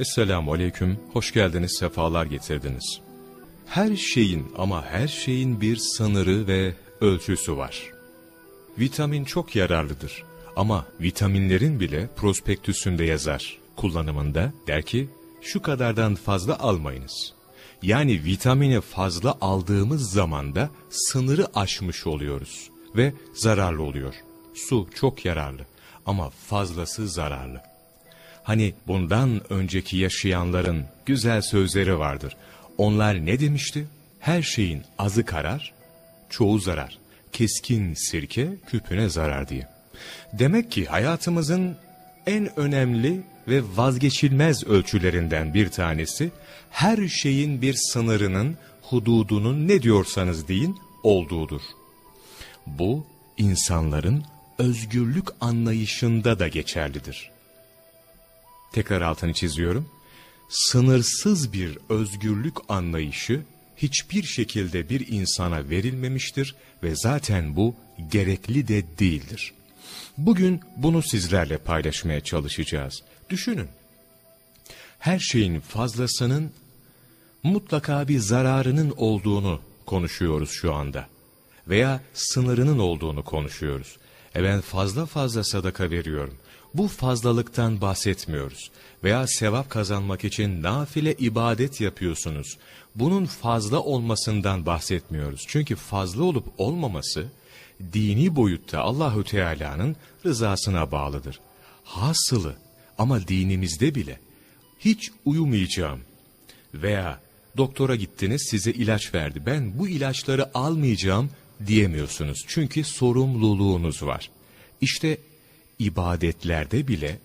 Esselamu Aleyküm, hoş geldiniz, sefalar getirdiniz. Her şeyin ama her şeyin bir sınırı ve ölçüsü var. Vitamin çok yararlıdır ama vitaminlerin bile prospektüsünde yazar. Kullanımında der ki, şu kadardan fazla almayınız. Yani vitamini fazla aldığımız zaman da sınırı aşmış oluyoruz ve zararlı oluyor. Su çok yararlı ama fazlası zararlı. Hani bundan önceki yaşayanların güzel sözleri vardır. Onlar ne demişti? Her şeyin azı karar, çoğu zarar. Keskin sirke küpüne zarar diye. Demek ki hayatımızın en önemli ve vazgeçilmez ölçülerinden bir tanesi her şeyin bir sınırının, hududunun ne diyorsanız deyin olduğudur. Bu insanların özgürlük anlayışında da geçerlidir. Tekrar altını çiziyorum. Sınırsız bir özgürlük anlayışı hiçbir şekilde bir insana verilmemiştir ve zaten bu gerekli de değildir. Bugün bunu sizlerle paylaşmaya çalışacağız. Düşünün. Her şeyin fazlasının mutlaka bir zararının olduğunu konuşuyoruz şu anda. Veya sınırının olduğunu konuşuyoruz. E ben fazla fazla sadaka veriyorum. Bu fazlalıktan bahsetmiyoruz. Veya sevap kazanmak için nafile ibadet yapıyorsunuz. Bunun fazla olmasından bahsetmiyoruz. Çünkü fazla olup olmaması dini boyutta Allahü Teala'nın rızasına bağlıdır. Hasılı ama dinimizde bile hiç uyumayacağım veya doktora gittiniz size ilaç verdi. Ben bu ilaçları almayacağım diyemiyorsunuz. Çünkü sorumluluğunuz var. İşte ibadetlerde bile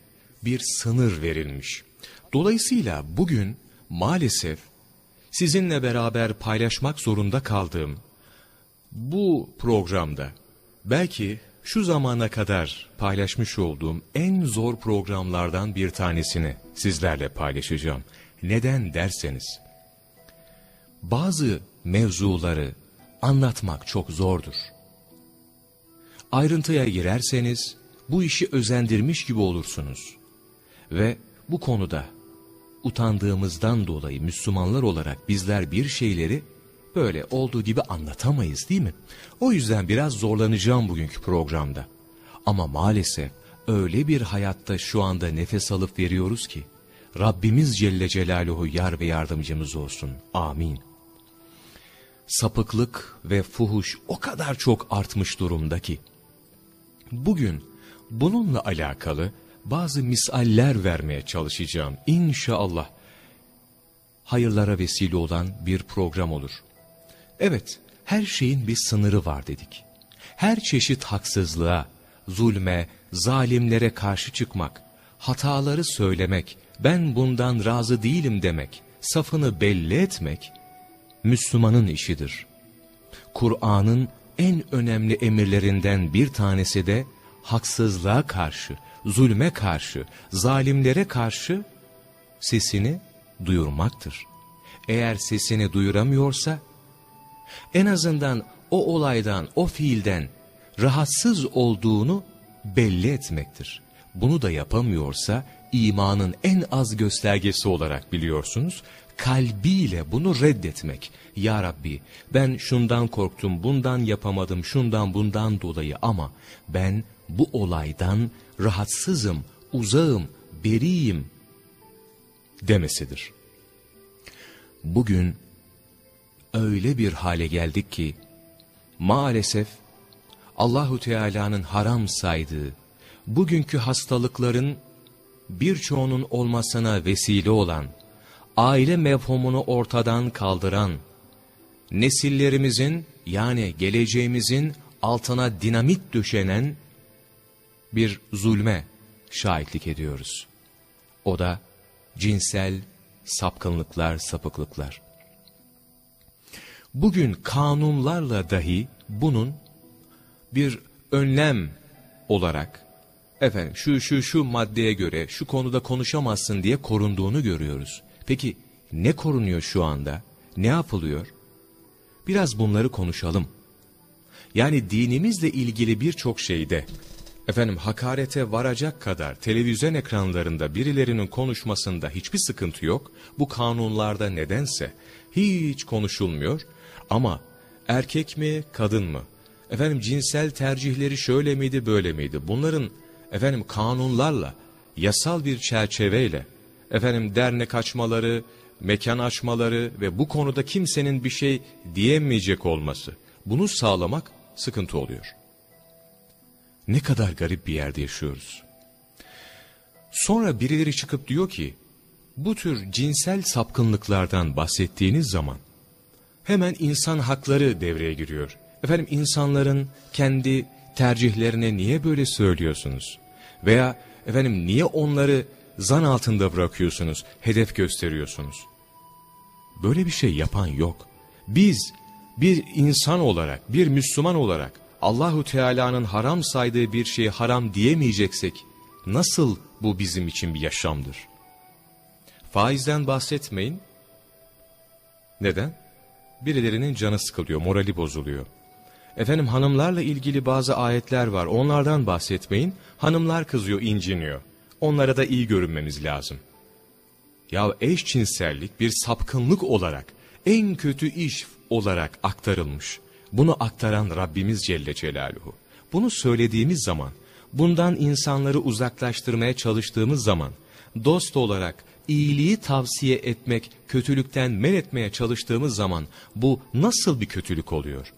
bir sınır verilmiş. Dolayısıyla bugün maalesef sizinle beraber paylaşmak zorunda kaldığım bu programda belki şu zamana kadar paylaşmış olduğum en zor programlardan bir tanesini sizlerle paylaşacağım. Neden derseniz, bazı mevzuları anlatmak çok zordur. Ayrıntıya girerseniz bu işi özendirmiş gibi olursunuz. Ve bu konuda utandığımızdan dolayı Müslümanlar olarak bizler bir şeyleri böyle olduğu gibi anlatamayız değil mi? O yüzden biraz zorlanacağım bugünkü programda. Ama maalesef öyle bir hayatta şu anda nefes alıp veriyoruz ki Rabbimiz Celle Celaluhu yar ve yardımcımız olsun. Amin. Sapıklık ve fuhuş o kadar çok artmış durumda ki bugün bununla alakalı bazı misaller vermeye çalışacağım. İnşallah hayırlara vesile olan bir program olur. Evet, her şeyin bir sınırı var dedik. Her çeşit haksızlığa, zulme, zalimlere karşı çıkmak, hataları söylemek, ben bundan razı değilim demek, safını belli etmek, Müslümanın işidir. Kur'an'ın en önemli emirlerinden bir tanesi de haksızlığa karşı, zulme karşı, zalimlere karşı sesini duyurmaktır. Eğer sesini duyuramıyorsa, en azından o olaydan, o fiilden rahatsız olduğunu belli etmektir. Bunu da yapamıyorsa imanın en az göstergesi olarak biliyorsunuz, kalbiyle bunu reddetmek. Ya Rabbi ben şundan korktum, bundan yapamadım, şundan bundan dolayı ama ben bu olaydan rahatsızım, uzağım, beriyim demesidir. Bugün öyle bir hale geldik ki maalesef Allahu Teala'nın haram saydığı bugünkü hastalıkların birçoğunun olmasına vesile olan, aile mevhumunu ortadan kaldıran, nesillerimizin yani geleceğimizin altına dinamit düşenen bir zulme şahitlik ediyoruz. O da cinsel sapkınlıklar, sapıklıklar. Bugün kanunlarla dahi bunun bir önlem olarak efendim şu şu şu maddeye göre şu konuda konuşamazsın diye korunduğunu görüyoruz. Peki ne korunuyor şu anda? Ne yapılıyor? Biraz bunları konuşalım. Yani dinimizle ilgili birçok şeyde efendim hakarete varacak kadar televizyon ekranlarında birilerinin konuşmasında hiçbir sıkıntı yok. Bu kanunlarda nedense hiç konuşulmuyor ama erkek mi kadın mı? Efendim cinsel tercihleri şöyle miydi böyle miydi? Bunların efendim kanunlarla, yasal bir çerçeveyle efendim dernek açmaları, mekan açmaları ve bu konuda kimsenin bir şey diyemeyecek olması. Bunu sağlamak sıkıntı oluyor. Ne kadar garip bir yerde yaşıyoruz. Sonra birileri çıkıp diyor ki, bu tür cinsel sapkınlıklardan bahsettiğiniz zaman hemen insan hakları devreye giriyor. Efendim insanların kendi tercihlerine niye böyle söylüyorsunuz? Veya efendim niye onları zan altında bırakıyorsunuz, hedef gösteriyorsunuz? Böyle bir şey yapan yok. Biz bir insan olarak, bir Müslüman olarak Allahu Teala'nın haram saydığı bir şeyi haram diyemeyeceksek nasıl bu bizim için bir yaşamdır? Faizden bahsetmeyin. Neden? Birilerinin canı sıkılıyor, morali bozuluyor. Efendim hanımlarla ilgili bazı ayetler var. Onlardan bahsetmeyin. Hanımlar kızıyor, inciniyor. Onlara da iyi görünmemiz lazım. Ya eşcinsellik bir sapkınlık olarak, en kötü iş olarak aktarılmış. Bunu aktaran Rabbimiz Celle Celaluhu. Bunu söylediğimiz zaman, bundan insanları uzaklaştırmaya çalıştığımız zaman, dost olarak iyiliği tavsiye etmek, kötülükten men etmeye çalıştığımız zaman bu nasıl bir kötülük oluyor?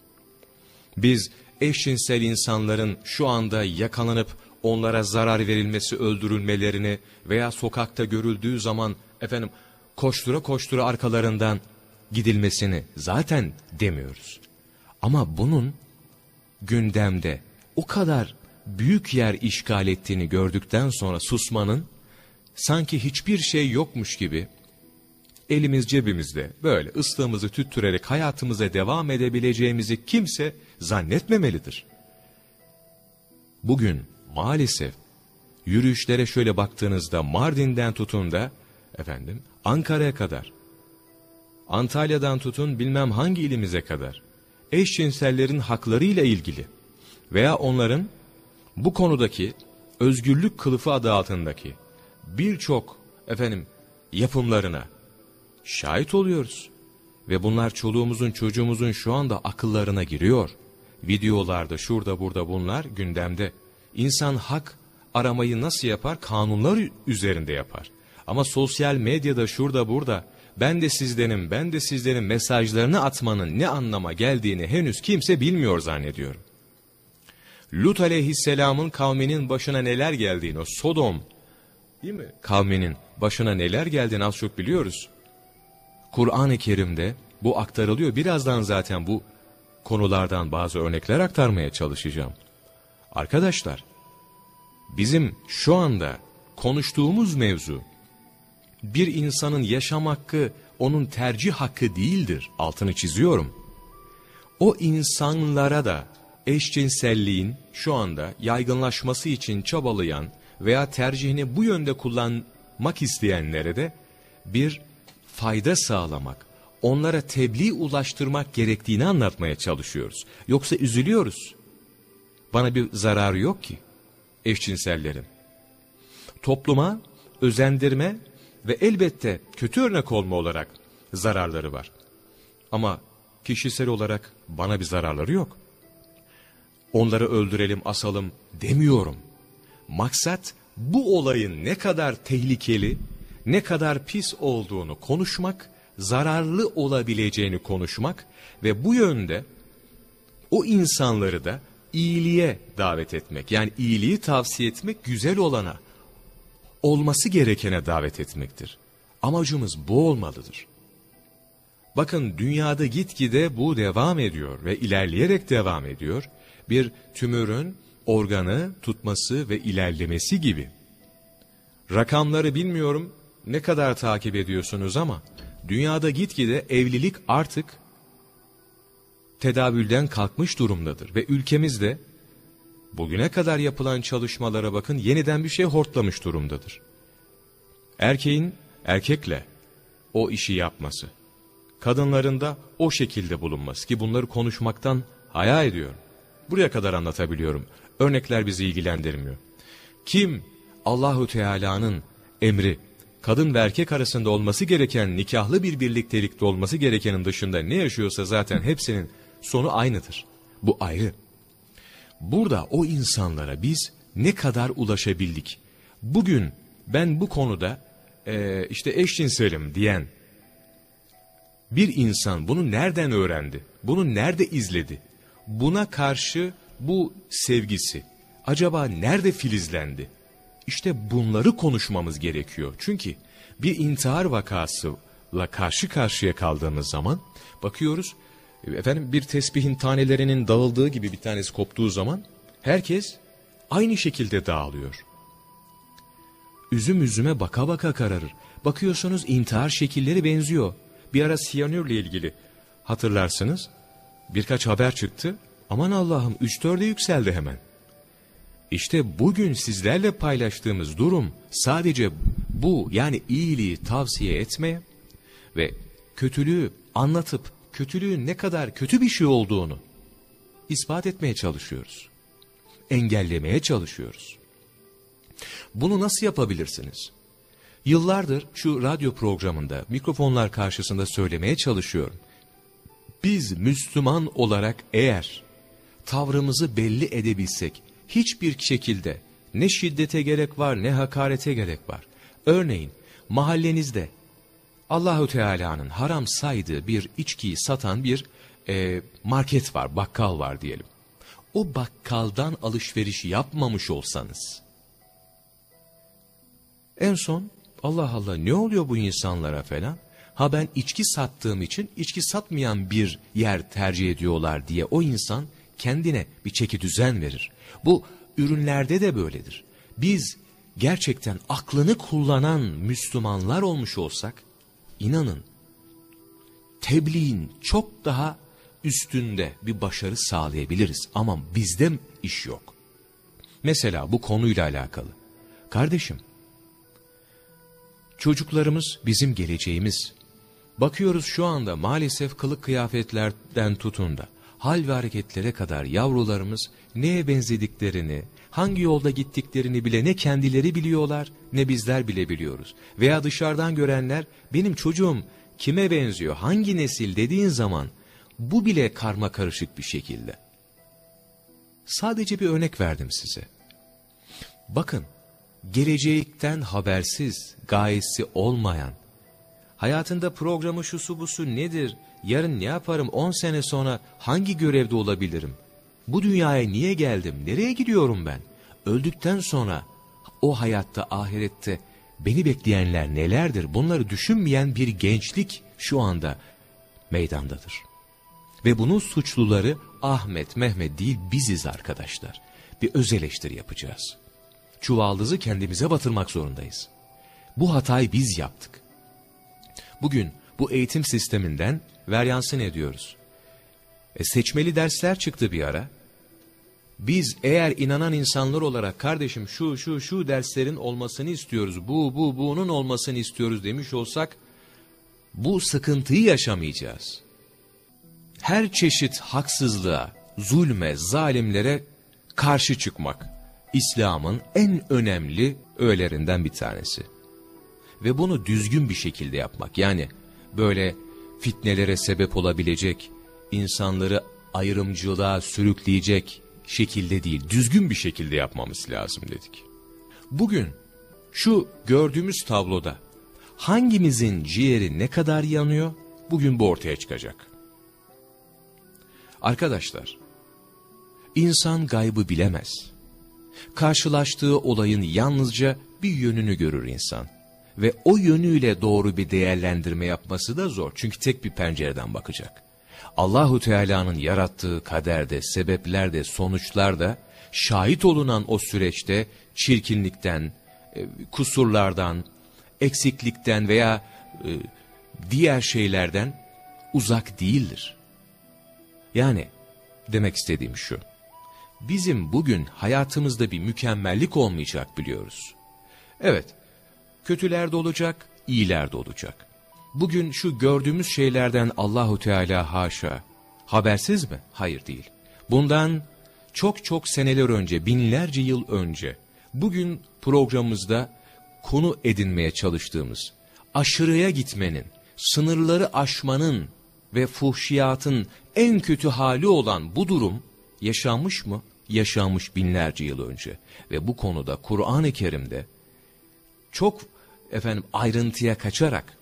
Biz eşcinsel insanların şu anda yakalanıp onlara zarar verilmesi, öldürülmelerini veya sokakta görüldüğü zaman efendim koştura koştura arkalarından gidilmesini zaten demiyoruz. Ama bunun gündemde o kadar büyük yer işgal ettiğini gördükten sonra susmanın sanki hiçbir şey yokmuş gibi elimiz cebimizde böyle ıslığımızı tüttürerek hayatımıza devam edebileceğimizi kimse zannetmemelidir. Bugün maalesef yürüyüşlere şöyle baktığınızda Mardin'den tutun da efendim Ankara'ya kadar Antalya'dan tutun bilmem hangi ilimize kadar eşcinsellerin haklarıyla ilgili veya onların bu konudaki özgürlük kılıfı adı altındaki birçok efendim yapımlarına şahit oluyoruz. Ve bunlar çoluğumuzun çocuğumuzun şu anda akıllarına giriyor. Videolarda şurada burada bunlar gündemde. İnsan hak aramayı nasıl yapar? Kanunlar üzerinde yapar. Ama sosyal medyada şurada burada ben de sizdenim ben de sizdenim mesajlarını atmanın ne anlama geldiğini henüz kimse bilmiyor zannediyorum. Lut aleyhisselamın kavminin başına neler geldiğini o Sodom değil mi? Kavminin başına neler geldiğini az çok biliyoruz. Kur'an-ı Kerim'de bu aktarılıyor. Birazdan zaten bu konulardan bazı örnekler aktarmaya çalışacağım. Arkadaşlar, bizim şu anda konuştuğumuz mevzu, bir insanın yaşam hakkı, onun tercih hakkı değildir. Altını çiziyorum. O insanlara da eşcinselliğin şu anda yaygınlaşması için çabalayan veya tercihini bu yönde kullanmak isteyenlere de bir fayda sağlamak, onlara tebliğ ulaştırmak gerektiğini anlatmaya çalışıyoruz. Yoksa üzülüyoruz. Bana bir zararı yok ki eşcinsellerin. Topluma özendirme ve elbette kötü örnek olma olarak zararları var. Ama kişisel olarak bana bir zararları yok. Onları öldürelim, asalım demiyorum. Maksat bu olayın ne kadar tehlikeli, ne kadar pis olduğunu konuşmak, zararlı olabileceğini konuşmak ve bu yönde o insanları da iyiliğe davet etmek. Yani iyiliği tavsiye etmek güzel olana, olması gerekene davet etmektir. Amacımız bu olmalıdır. Bakın dünyada gitgide bu devam ediyor ve ilerleyerek devam ediyor. Bir tümörün organı tutması ve ilerlemesi gibi. Rakamları bilmiyorum ne kadar takip ediyorsunuz ama dünyada gitgide evlilik artık tedavülden kalkmış durumdadır ve ülkemizde bugüne kadar yapılan çalışmalara bakın yeniden bir şey hortlamış durumdadır. Erkeğin erkekle o işi yapması, kadınların da o şekilde bulunması ki bunları konuşmaktan haya ediyorum. Buraya kadar anlatabiliyorum. Örnekler bizi ilgilendirmiyor. Kim Allahu Teala'nın emri, kadın ve erkek arasında olması gereken nikahlı bir birliktelikte olması gerekenin dışında ne yaşıyorsa zaten hepsinin sonu aynıdır. Bu ayrı. Burada o insanlara biz ne kadar ulaşabildik? Bugün ben bu konuda e, işte eşcinselim diyen bir insan bunu nereden öğrendi? Bunu nerede izledi? Buna karşı bu sevgisi acaba nerede filizlendi? İşte bunları konuşmamız gerekiyor. Çünkü bir intihar vakasıyla karşı karşıya kaldığımız zaman bakıyoruz efendim bir tesbihin tanelerinin dağıldığı gibi bir tanesi koptuğu zaman herkes aynı şekilde dağılıyor. Üzüm üzüme baka baka kararır. Bakıyorsunuz intihar şekilleri benziyor. Bir ara siyanürle ilgili hatırlarsınız. Birkaç haber çıktı. Aman Allah'ım 3-4'e yükseldi hemen. İşte bugün sizlerle paylaştığımız durum sadece bu yani iyiliği tavsiye etmeye ve kötülüğü anlatıp kötülüğün ne kadar kötü bir şey olduğunu ispat etmeye çalışıyoruz. Engellemeye çalışıyoruz. Bunu nasıl yapabilirsiniz? Yıllardır şu radyo programında mikrofonlar karşısında söylemeye çalışıyorum. Biz Müslüman olarak eğer tavrımızı belli edebilsek hiçbir şekilde ne şiddete gerek var ne hakarete gerek var. Örneğin mahallenizde Allahü Teala'nın haram saydığı bir içkiyi satan bir e, market var, bakkal var diyelim. O bakkaldan alışveriş yapmamış olsanız, en son Allah Allah ne oluyor bu insanlara falan? Ha ben içki sattığım için içki satmayan bir yer tercih ediyorlar diye o insan kendine bir çeki düzen verir. Bu ürünlerde de böyledir. Biz gerçekten aklını kullanan Müslümanlar olmuş olsak, inanın tebliğin çok daha üstünde bir başarı sağlayabiliriz. Ama bizde iş yok. Mesela bu konuyla alakalı. Kardeşim, çocuklarımız bizim geleceğimiz. Bakıyoruz şu anda maalesef kılık kıyafetlerden tutun da hal ve hareketlere kadar yavrularımız neye benzediklerini, hangi yolda gittiklerini bile ne kendileri biliyorlar ne bizler bile biliyoruz. Veya dışarıdan görenler benim çocuğum kime benziyor, hangi nesil dediğin zaman bu bile karma karışık bir şekilde. Sadece bir örnek verdim size. Bakın, gelecekten habersiz, gayesi olmayan, hayatında programı şusu busu nedir, yarın ne yaparım, on sene sonra hangi görevde olabilirim, bu dünyaya niye geldim, nereye gidiyorum ben, öldükten sonra o hayatta, ahirette beni bekleyenler nelerdir, bunları düşünmeyen bir gençlik şu anda meydandadır. Ve bunun suçluları Ahmet, Mehmet değil biziz arkadaşlar. Bir öz eleştiri yapacağız. Çuvaldızı kendimize batırmak zorundayız. Bu hatayı biz yaptık. Bugün bu eğitim sisteminden veryansın ediyoruz. E seçmeli dersler çıktı bir ara. Biz eğer inanan insanlar olarak kardeşim şu şu şu derslerin olmasını istiyoruz, bu bu bunun olmasını istiyoruz demiş olsak bu sıkıntıyı yaşamayacağız. Her çeşit haksızlığa, zulme, zalimlere karşı çıkmak İslam'ın en önemli öğelerinden bir tanesi. Ve bunu düzgün bir şekilde yapmak yani böyle fitnelere sebep olabilecek, insanları ayrımcılığa sürükleyecek şekilde değil, düzgün bir şekilde yapmamız lazım dedik. Bugün şu gördüğümüz tabloda hangimizin ciğeri ne kadar yanıyor, bugün bu ortaya çıkacak. Arkadaşlar, insan gaybı bilemez. Karşılaştığı olayın yalnızca bir yönünü görür insan. Ve o yönüyle doğru bir değerlendirme yapması da zor. Çünkü tek bir pencereden bakacak. Allahu Teala'nın yarattığı kaderde, sebeplerde, sonuçlarda şahit olunan o süreçte çirkinlikten, e, kusurlardan, eksiklikten veya e, diğer şeylerden uzak değildir. Yani demek istediğim şu. Bizim bugün hayatımızda bir mükemmellik olmayacak biliyoruz. Evet, kötüler de olacak, iyiler de olacak. Bugün şu gördüğümüz şeylerden Allahu Teala haşa habersiz mi? Hayır değil. Bundan çok çok seneler önce, binlerce yıl önce, bugün programımızda konu edinmeye çalıştığımız, aşırıya gitmenin, sınırları aşmanın ve fuhşiyatın en kötü hali olan bu durum yaşanmış mı? Yaşanmış binlerce yıl önce. Ve bu konuda Kur'an-ı Kerim'de çok efendim ayrıntıya kaçarak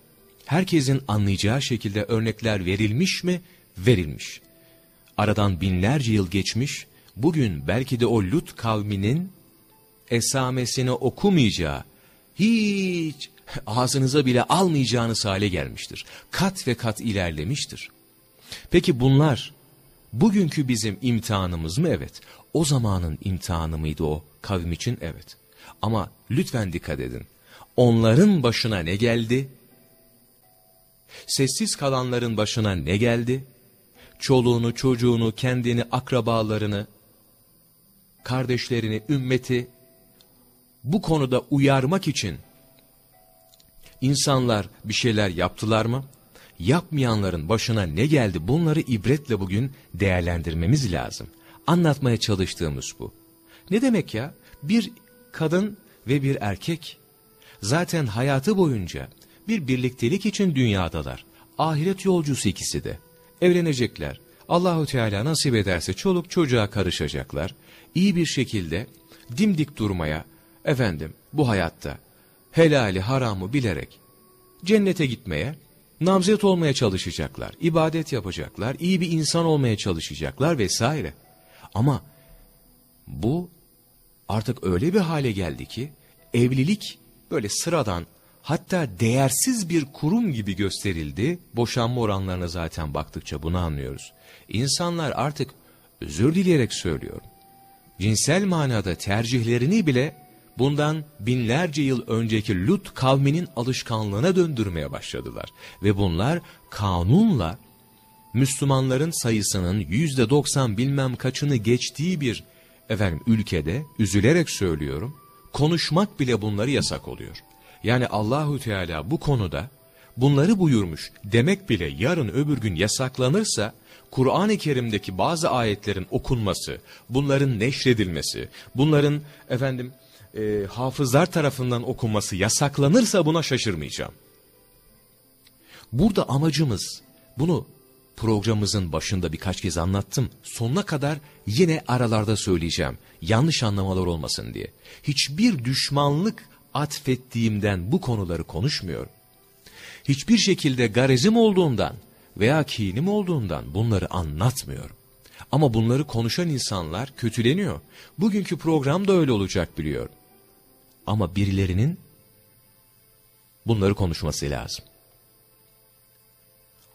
herkesin anlayacağı şekilde örnekler verilmiş mi? Verilmiş. Aradan binlerce yıl geçmiş, bugün belki de o Lut kavminin esamesini okumayacağı, hiç ağzınıza bile almayacağınız hale gelmiştir. Kat ve kat ilerlemiştir. Peki bunlar bugünkü bizim imtihanımız mı? Evet. O zamanın imtihanı mıydı o kavim için? Evet. Ama lütfen dikkat edin. Onların başına ne geldi? Sessiz kalanların başına ne geldi? Çoluğunu, çocuğunu, kendini, akrabalarını, kardeşlerini, ümmeti bu konuda uyarmak için insanlar bir şeyler yaptılar mı? Yapmayanların başına ne geldi bunları ibretle bugün değerlendirmemiz lazım. Anlatmaya çalıştığımız bu. Ne demek ya? Bir kadın ve bir erkek zaten hayatı boyunca bir birliktelik için dünyadalar. Ahiret yolcusu ikisi de. Evlenecekler. Allahu Teala nasip ederse çoluk çocuğa karışacaklar. İyi bir şekilde dimdik durmaya, efendim bu hayatta helali haramı bilerek cennete gitmeye, namzet olmaya çalışacaklar, ibadet yapacaklar, iyi bir insan olmaya çalışacaklar vesaire. Ama bu artık öyle bir hale geldi ki evlilik böyle sıradan hatta değersiz bir kurum gibi gösterildi. Boşanma oranlarına zaten baktıkça bunu anlıyoruz. İnsanlar artık özür dileyerek söylüyorum. Cinsel manada tercihlerini bile bundan binlerce yıl önceki Lut kavminin alışkanlığına döndürmeye başladılar. Ve bunlar kanunla Müslümanların sayısının yüzde doksan bilmem kaçını geçtiği bir efendim ülkede üzülerek söylüyorum konuşmak bile bunları yasak oluyor. Yani Allahü Teala bu konuda bunları buyurmuş demek bile yarın öbür gün yasaklanırsa Kur'an-ı Kerim'deki bazı ayetlerin okunması, bunların neşredilmesi, bunların efendim e, hafızlar tarafından okunması yasaklanırsa buna şaşırmayacağım. Burada amacımız bunu programımızın başında birkaç kez anlattım. Sonuna kadar yine aralarda söyleyeceğim. Yanlış anlamalar olmasın diye. Hiçbir düşmanlık atfettiğimden bu konuları konuşmuyorum. Hiçbir şekilde garezim olduğundan veya kinim olduğundan bunları anlatmıyorum. Ama bunları konuşan insanlar kötüleniyor. Bugünkü program da öyle olacak biliyorum. Ama birilerinin bunları konuşması lazım.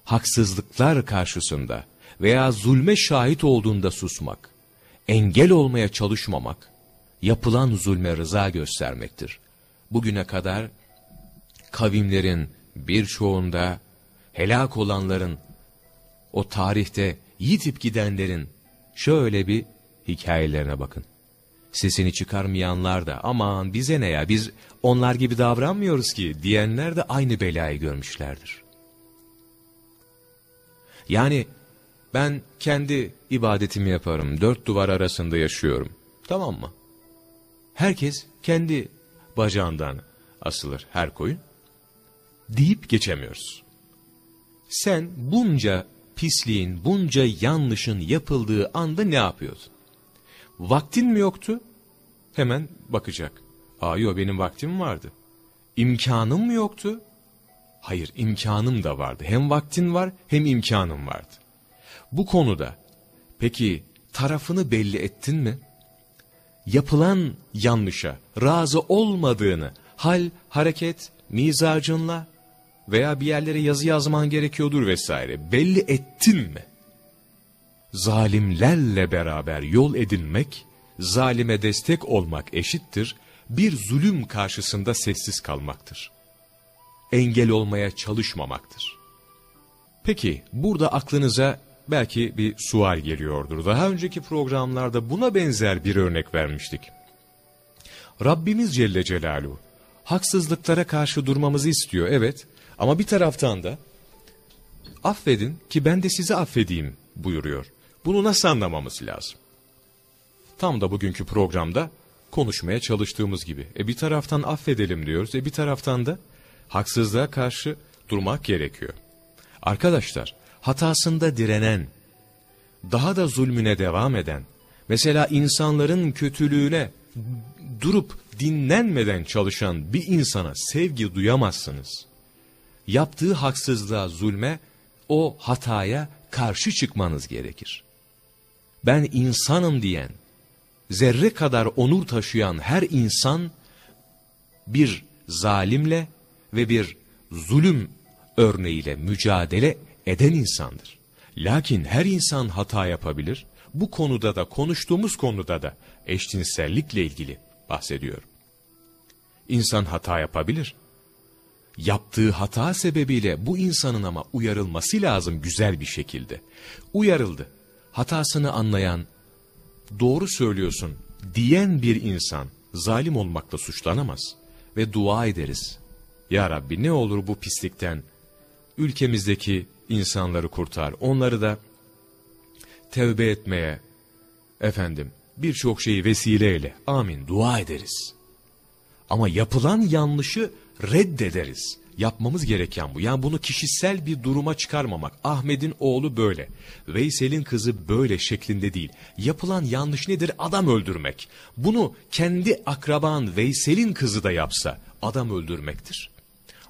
Haksızlıklar karşısında veya zulme şahit olduğunda susmak, engel olmaya çalışmamak, yapılan zulme rıza göstermektir. Bugüne kadar kavimlerin birçoğunda helak olanların, o tarihte yitip gidenlerin şöyle bir hikayelerine bakın. Sesini çıkarmayanlar da aman bize ne ya biz onlar gibi davranmıyoruz ki diyenler de aynı belayı görmüşlerdir. Yani ben kendi ibadetimi yaparım, dört duvar arasında yaşıyorum. Tamam mı? Herkes kendi bacağından asılır her koyun. Deyip geçemiyoruz. Sen bunca pisliğin, bunca yanlışın yapıldığı anda ne yapıyordun? Vaktin mi yoktu? Hemen bakacak. Aa yok benim vaktim vardı. İmkanım mı yoktu? Hayır imkanım da vardı. Hem vaktin var hem imkanım vardı. Bu konuda peki tarafını belli ettin mi? Yapılan yanlışa razı olmadığını hal, hareket, mizacınla veya bir yerlere yazı yazman gerekiyordur vesaire belli ettin mi? Zalimlerle beraber yol edinmek, zalime destek olmak eşittir, bir zulüm karşısında sessiz kalmaktır. Engel olmaya çalışmamaktır. Peki burada aklınıza belki bir sual geliyordur. Daha önceki programlarda buna benzer bir örnek vermiştik. Rabbimiz Celle Celaluhu haksızlıklara karşı durmamızı istiyor evet ama bir taraftan da affedin ki ben de sizi affedeyim buyuruyor. Bunu nasıl anlamamız lazım? Tam da bugünkü programda konuşmaya çalıştığımız gibi. E bir taraftan affedelim diyoruz. E bir taraftan da haksızlığa karşı durmak gerekiyor. Arkadaşlar hatasında direnen, daha da zulmüne devam eden, mesela insanların kötülüğüne durup dinlenmeden çalışan bir insana sevgi duyamazsınız. Yaptığı haksızlığa, zulme, o hataya karşı çıkmanız gerekir. Ben insanım diyen, zerre kadar onur taşıyan her insan bir zalimle ve bir zulüm örneğiyle mücadele eden insandır. Lakin her insan hata yapabilir. Bu konuda da konuştuğumuz konuda da eşcinsellikle ilgili bahsediyorum. İnsan hata yapabilir. Yaptığı hata sebebiyle bu insanın ama uyarılması lazım güzel bir şekilde. Uyarıldı. Hatasını anlayan, doğru söylüyorsun diyen bir insan zalim olmakla suçlanamaz. Ve dua ederiz. Ya Rabbi ne olur bu pislikten ülkemizdeki insanları kurtar. Onları da tevbe etmeye, efendim birçok şeyi vesileyle amin dua ederiz. Ama yapılan yanlışı reddederiz. Yapmamız gereken bu. Yani bunu kişisel bir duruma çıkarmamak. Ahmet'in oğlu böyle. Veysel'in kızı böyle şeklinde değil. Yapılan yanlış nedir? Adam öldürmek. Bunu kendi akraban Veysel'in kızı da yapsa adam öldürmektir.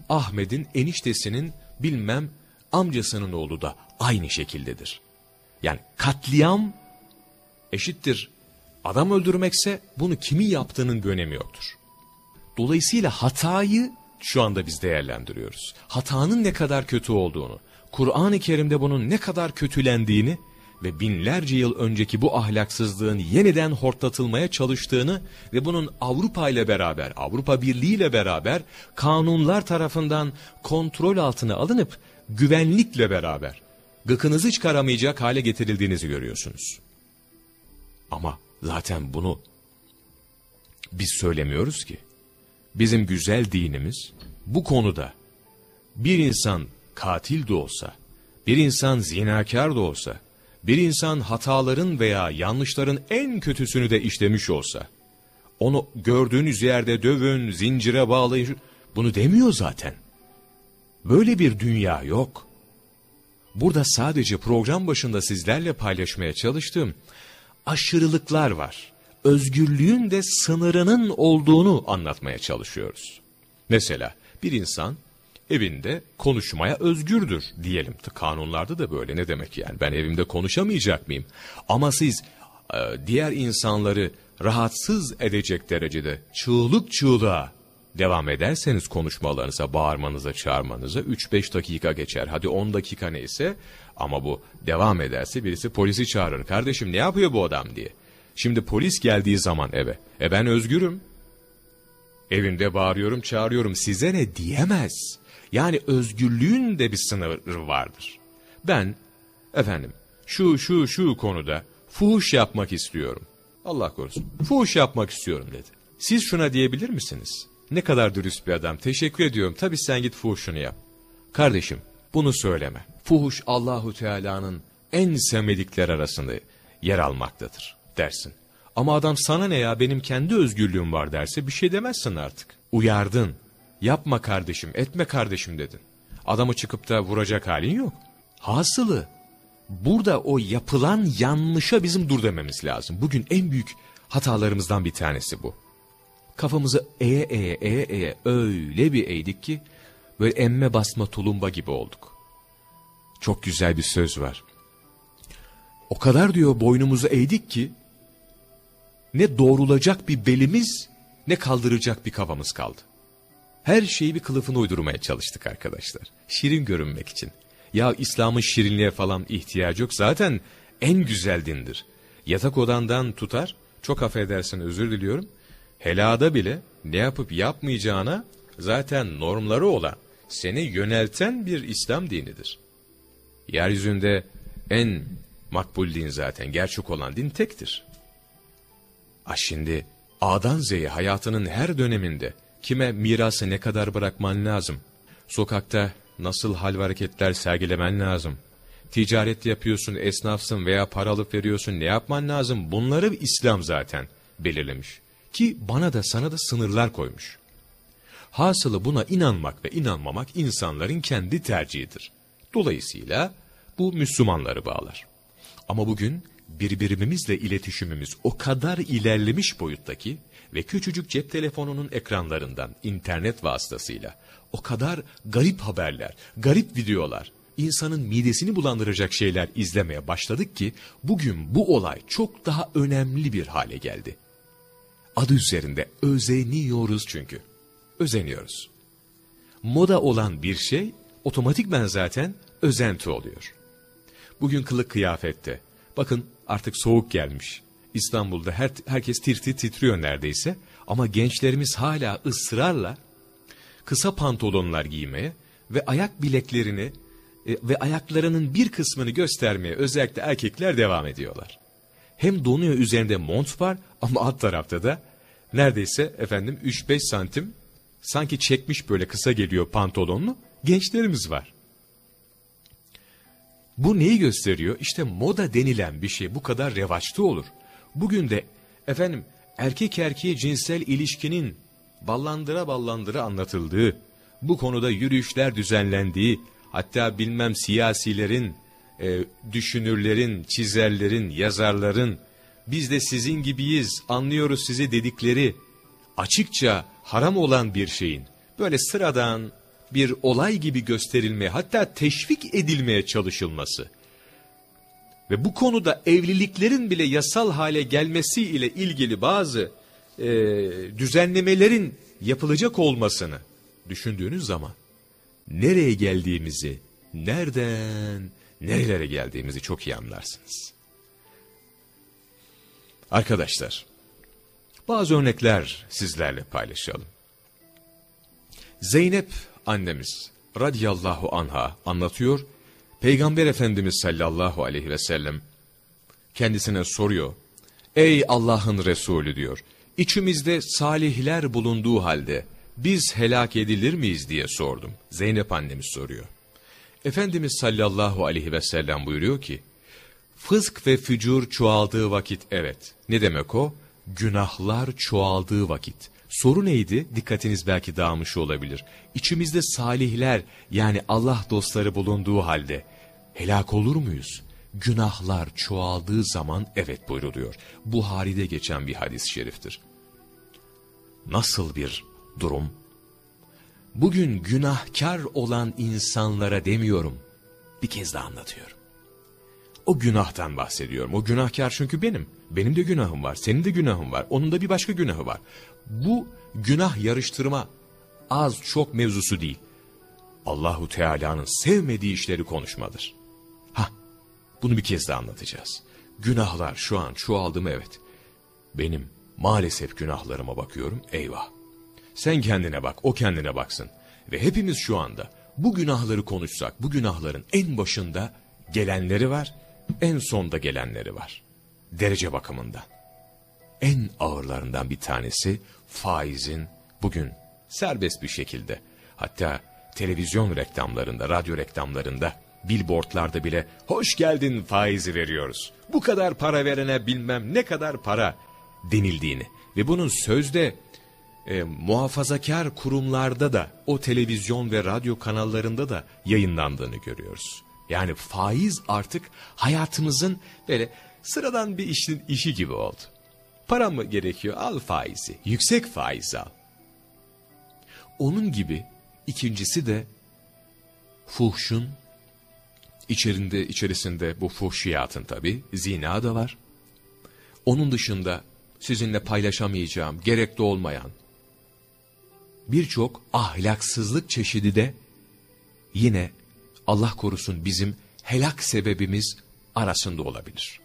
Ahmet'in eniştesinin bilmem amcasının oğlu da aynı şekildedir. Yani katliam eşittir adam öldürmekse bunu kimin yaptığının bir önemi yoktur. Dolayısıyla hatayı şu anda biz değerlendiriyoruz. Hatanın ne kadar kötü olduğunu, Kur'an-ı Kerim'de bunun ne kadar kötülendiğini ve binlerce yıl önceki bu ahlaksızlığın yeniden hortlatılmaya çalıştığını ve bunun Avrupa ile beraber, Avrupa Birliği ile beraber kanunlar tarafından kontrol altına alınıp güvenlikle beraber gıkınızı çıkaramayacak hale getirildiğinizi görüyorsunuz. Ama zaten bunu biz söylemiyoruz ki. Bizim güzel dinimiz bu konuda bir insan katil de olsa, bir insan zinakar da olsa, bir insan hataların veya yanlışların en kötüsünü de işlemiş olsa, onu gördüğünüz yerde dövün, zincire bağlayın, bunu demiyor zaten. Böyle bir dünya yok. Burada sadece program başında sizlerle paylaşmaya çalıştığım aşırılıklar var. Özgürlüğün de sınırının olduğunu anlatmaya çalışıyoruz. Mesela bir insan evinde konuşmaya özgürdür diyelim. Kanunlarda da böyle ne demek yani ben evimde konuşamayacak mıyım? Ama siz e, diğer insanları rahatsız edecek derecede çığlık çığlığa devam ederseniz konuşmalarınıza, bağırmanıza, çağırmanıza 3-5 dakika geçer. Hadi 10 dakika neyse ama bu devam ederse birisi polisi çağırır. Kardeşim ne yapıyor bu adam diye. Şimdi polis geldiği zaman eve. E ben özgürüm. Evimde bağırıyorum, çağırıyorum. Size ne diyemez. Yani özgürlüğün de bir sınırı vardır. Ben efendim şu şu şu konuda fuhuş yapmak istiyorum. Allah korusun. Fuhuş yapmak istiyorum dedi. Siz şuna diyebilir misiniz? Ne kadar dürüst bir adam. Teşekkür ediyorum. Tabi sen git fuhuşunu yap. Kardeşim bunu söyleme. Fuhuş Allahu Teala'nın en sevmedikler arasında yer almaktadır dersin. Ama adam sana ne ya benim kendi özgürlüğüm var derse bir şey demezsin artık. Uyardın. Yapma kardeşim, etme kardeşim dedin. Adamı çıkıp da vuracak halin yok. Hasılı burada o yapılan yanlışa bizim dur dememiz lazım. Bugün en büyük hatalarımızdan bir tanesi bu. Kafamızı eye eye eye eye öyle bir eğdik ki böyle emme basma tulumba gibi olduk. Çok güzel bir söz var. O kadar diyor boynumuzu eğdik ki ne doğrulacak bir belimiz ne kaldıracak bir kafamız kaldı. Her şeyi bir kılıfını uydurmaya çalıştık arkadaşlar. Şirin görünmek için. Ya İslam'ın şirinliğe falan ihtiyacı yok. Zaten en güzel dindir. Yatak odandan tutar, çok affedersin özür diliyorum. Helada bile ne yapıp yapmayacağına zaten normları olan, seni yönelten bir İslam dinidir. Yeryüzünde en makbul din zaten, gerçek olan din tektir. Ah şimdi A'dan Z'ye hayatının her döneminde kime mirası ne kadar bırakman lazım? Sokakta nasıl hal ve hareketler sergilemen lazım? ticaret yapıyorsun, esnafsın veya para alıp veriyorsun ne yapman lazım? Bunları İslam zaten belirlemiş. Ki bana da sana da sınırlar koymuş. Hasılı buna inanmak ve inanmamak insanların kendi tercihidir. Dolayısıyla bu Müslümanları bağlar. Ama bugün birbirimizle iletişimimiz o kadar ilerlemiş boyuttaki ve küçücük cep telefonunun ekranlarından internet vasıtasıyla o kadar garip haberler, garip videolar, insanın midesini bulandıracak şeyler izlemeye başladık ki bugün bu olay çok daha önemli bir hale geldi. Adı üzerinde özeniyoruz çünkü. Özeniyoruz. Moda olan bir şey otomatikmen zaten özenti oluyor. Bugün kılık kıyafette. Bakın artık soğuk gelmiş. İstanbul'da her, herkes tirti titriyor neredeyse. Ama gençlerimiz hala ısrarla kısa pantolonlar giymeye ve ayak bileklerini e, ve ayaklarının bir kısmını göstermeye özellikle erkekler devam ediyorlar. Hem donuyor üzerinde mont var ama alt tarafta da neredeyse efendim 3-5 santim sanki çekmiş böyle kısa geliyor pantolonlu gençlerimiz var. Bu neyi gösteriyor? İşte moda denilen bir şey bu kadar revaçta olur. Bugün de efendim erkek erkeğe cinsel ilişkinin ballandıra ballandıra anlatıldığı, bu konuda yürüyüşler düzenlendiği, hatta bilmem siyasilerin, e, düşünürlerin, çizerlerin, yazarların, biz de sizin gibiyiz, anlıyoruz sizi dedikleri, açıkça haram olan bir şeyin, böyle sıradan bir olay gibi gösterilmeye, hatta teşvik edilmeye çalışılması, ve bu konuda evliliklerin bile yasal hale gelmesi ile ilgili bazı e, düzenlemelerin yapılacak olmasını düşündüğünüz zaman nereye geldiğimizi, nereden nerelere geldiğimizi çok iyi anlarsınız. Arkadaşlar, bazı örnekler sizlerle paylaşalım. Zeynep annemiz radiyallahu anha anlatıyor Peygamber Efendimiz sallallahu aleyhi ve sellem kendisine soruyor. Ey Allah'ın Resulü diyor. İçimizde salihler bulunduğu halde biz helak edilir miyiz diye sordum. Zeynep annemiz soruyor. Efendimiz sallallahu aleyhi ve sellem buyuruyor ki, Fısk ve fücur çoğaldığı vakit evet. Ne demek o? Günahlar çoğaldığı vakit. Soru neydi? Dikkatiniz belki dağılmış olabilir. İçimizde salihler yani Allah dostları bulunduğu halde helak olur muyuz? Günahlar çoğaldığı zaman evet buyruluyor. Buhari'de geçen bir hadis-i şeriftir. Nasıl bir durum? Bugün günahkar olan insanlara demiyorum. Bir kez daha anlatıyorum. O günahtan bahsediyorum. O günahkar çünkü benim. Benim de günahım var. Senin de günahın var. Onun da bir başka günahı var. Bu günah yarıştırma az çok mevzusu değil. Allahu Teala'nın sevmediği işleri konuşmadır. Ha, bunu bir kez daha anlatacağız. Günahlar şu an çoğaldı mı evet. Benim maalesef günahlarıma bakıyorum eyvah. Sen kendine bak, o kendine baksın. Ve hepimiz şu anda bu günahları konuşsak, bu günahların en başında gelenleri var, en sonda gelenleri var. Derece bakımından. En ağırlarından bir tanesi faizin bugün serbest bir şekilde hatta televizyon reklamlarında, radyo reklamlarında, billboardlarda bile hoş geldin faizi veriyoruz. Bu kadar para verene bilmem ne kadar para denildiğini ve bunun sözde e, muhafazakar kurumlarda da o televizyon ve radyo kanallarında da yayınlandığını görüyoruz. Yani faiz artık hayatımızın böyle sıradan bir işin işi gibi oldu. Para mı gerekiyor? Al faizi. Yüksek faiz al. Onun gibi ikincisi de fuhşun içerisinde, içerisinde bu fuhşiyatın tabi zina da var. Onun dışında sizinle paylaşamayacağım, gerekli olmayan birçok ahlaksızlık çeşidi de yine Allah korusun bizim helak sebebimiz arasında olabilir.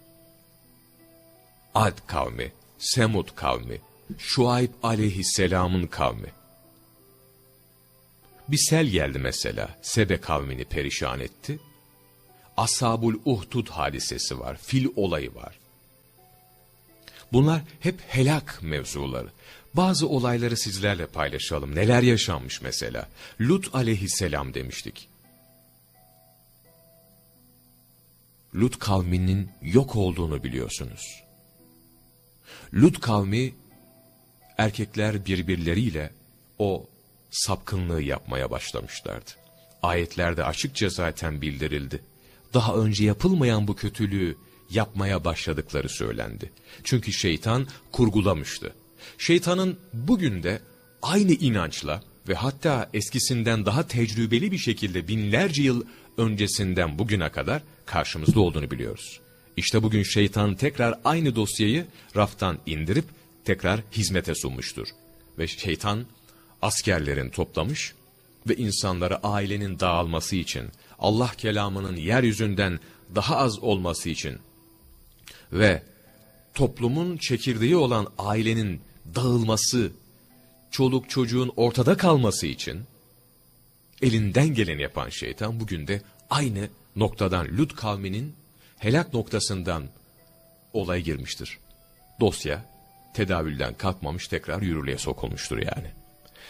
Ad kavmi, Semud kavmi, Şuayb aleyhisselamın kavmi. Bir sel geldi mesela, Sebe kavmini perişan etti. Ashabul Uhdud hadisesi var, fil olayı var. Bunlar hep helak mevzuları. Bazı olayları sizlerle paylaşalım. Neler yaşanmış mesela? Lut aleyhisselam demiştik. Lut kavminin yok olduğunu biliyorsunuz. Lut kavmi erkekler birbirleriyle o sapkınlığı yapmaya başlamışlardı. Ayetlerde açıkça zaten bildirildi. Daha önce yapılmayan bu kötülüğü yapmaya başladıkları söylendi. Çünkü şeytan kurgulamıştı. Şeytanın bugün de aynı inançla ve hatta eskisinden daha tecrübeli bir şekilde binlerce yıl öncesinden bugüne kadar karşımızda olduğunu biliyoruz. İşte bugün şeytan tekrar aynı dosyayı raftan indirip tekrar hizmete sunmuştur. Ve şeytan askerlerin toplamış ve insanlara ailenin dağılması için, Allah kelamının yeryüzünden daha az olması için ve toplumun çekirdeği olan ailenin dağılması, çoluk çocuğun ortada kalması için elinden geleni yapan şeytan bugün de aynı noktadan Lut kavminin helak noktasından olay girmiştir. Dosya tedavülden kalkmamış tekrar yürürlüğe sokulmuştur yani.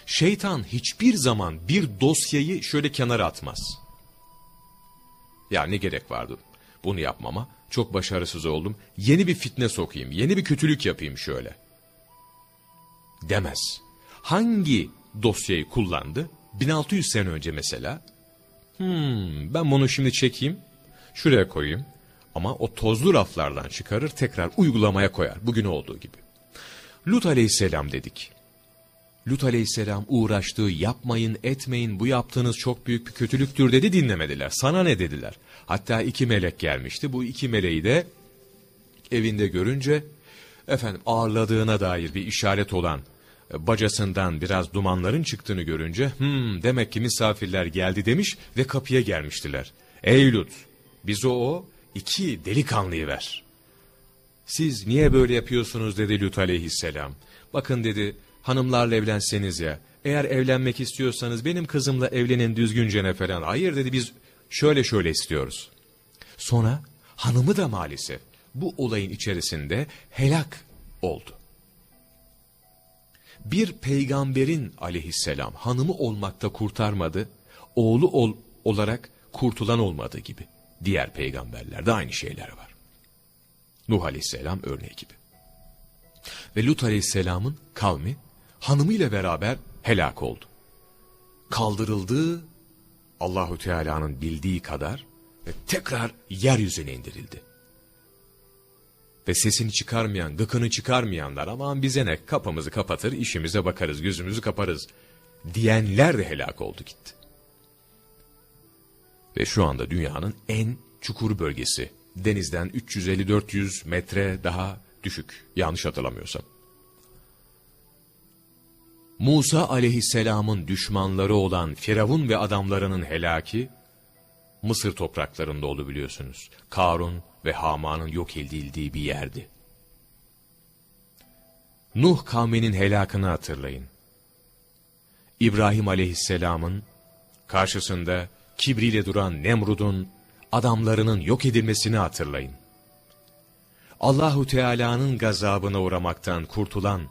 Şeytan hiçbir zaman bir dosyayı şöyle kenara atmaz. Ya ne gerek vardı bunu yapmama? Çok başarısız oldum. Yeni bir fitne sokayım, yeni bir kötülük yapayım şöyle. Demez. Hangi dosyayı kullandı? 1600 sene önce mesela. Hmm, ben bunu şimdi çekeyim, şuraya koyayım. Ama o tozlu raflardan çıkarır tekrar uygulamaya koyar. Bugün olduğu gibi. Lut aleyhisselam dedik. Lut aleyhisselam uğraştığı yapmayın etmeyin bu yaptığınız çok büyük bir kötülüktür dedi dinlemediler. Sana ne dediler? Hatta iki melek gelmişti. Bu iki meleği de evinde görünce efendim ağırladığına dair bir işaret olan bacasından biraz dumanların çıktığını görünce hmm, demek ki misafirler geldi demiş ve kapıya gelmiştiler. Ey Lut bize o iki delikanlıyı ver. Siz niye böyle yapıyorsunuz dedi Lut aleyhisselam. Bakın dedi hanımlarla evlenseniz ya. Eğer evlenmek istiyorsanız benim kızımla evlenin düzgünce ne falan. Hayır dedi biz şöyle şöyle istiyoruz. Sonra hanımı da maalesef bu olayın içerisinde helak oldu. Bir peygamberin aleyhisselam hanımı olmakta kurtarmadı, oğlu ol, olarak kurtulan olmadığı gibi. Diğer peygamberlerde aynı şeyler var. Nuh aleyhisselam örneği gibi. Ve Lut aleyhisselamın kavmi hanımıyla beraber helak oldu. Kaldırıldı Allahu Teala'nın bildiği kadar ve tekrar yeryüzüne indirildi. Ve sesini çıkarmayan, gıkını çıkarmayanlar aman bize ne kapımızı kapatır, işimize bakarız, gözümüzü kaparız diyenler de helak oldu gitti. Ve şu anda dünyanın en çukur bölgesi. Denizden 350-400 metre daha düşük. Yanlış hatırlamıyorsam. Musa aleyhisselamın düşmanları olan Firavun ve adamlarının helaki Mısır topraklarında oldu biliyorsunuz. Karun ve Haman'ın yok edildiği bir yerdi. Nuh kavminin helakını hatırlayın. İbrahim aleyhisselamın karşısında kibriyle duran Nemrud'un adamlarının yok edilmesini hatırlayın. Allahu Teala'nın gazabına uğramaktan kurtulan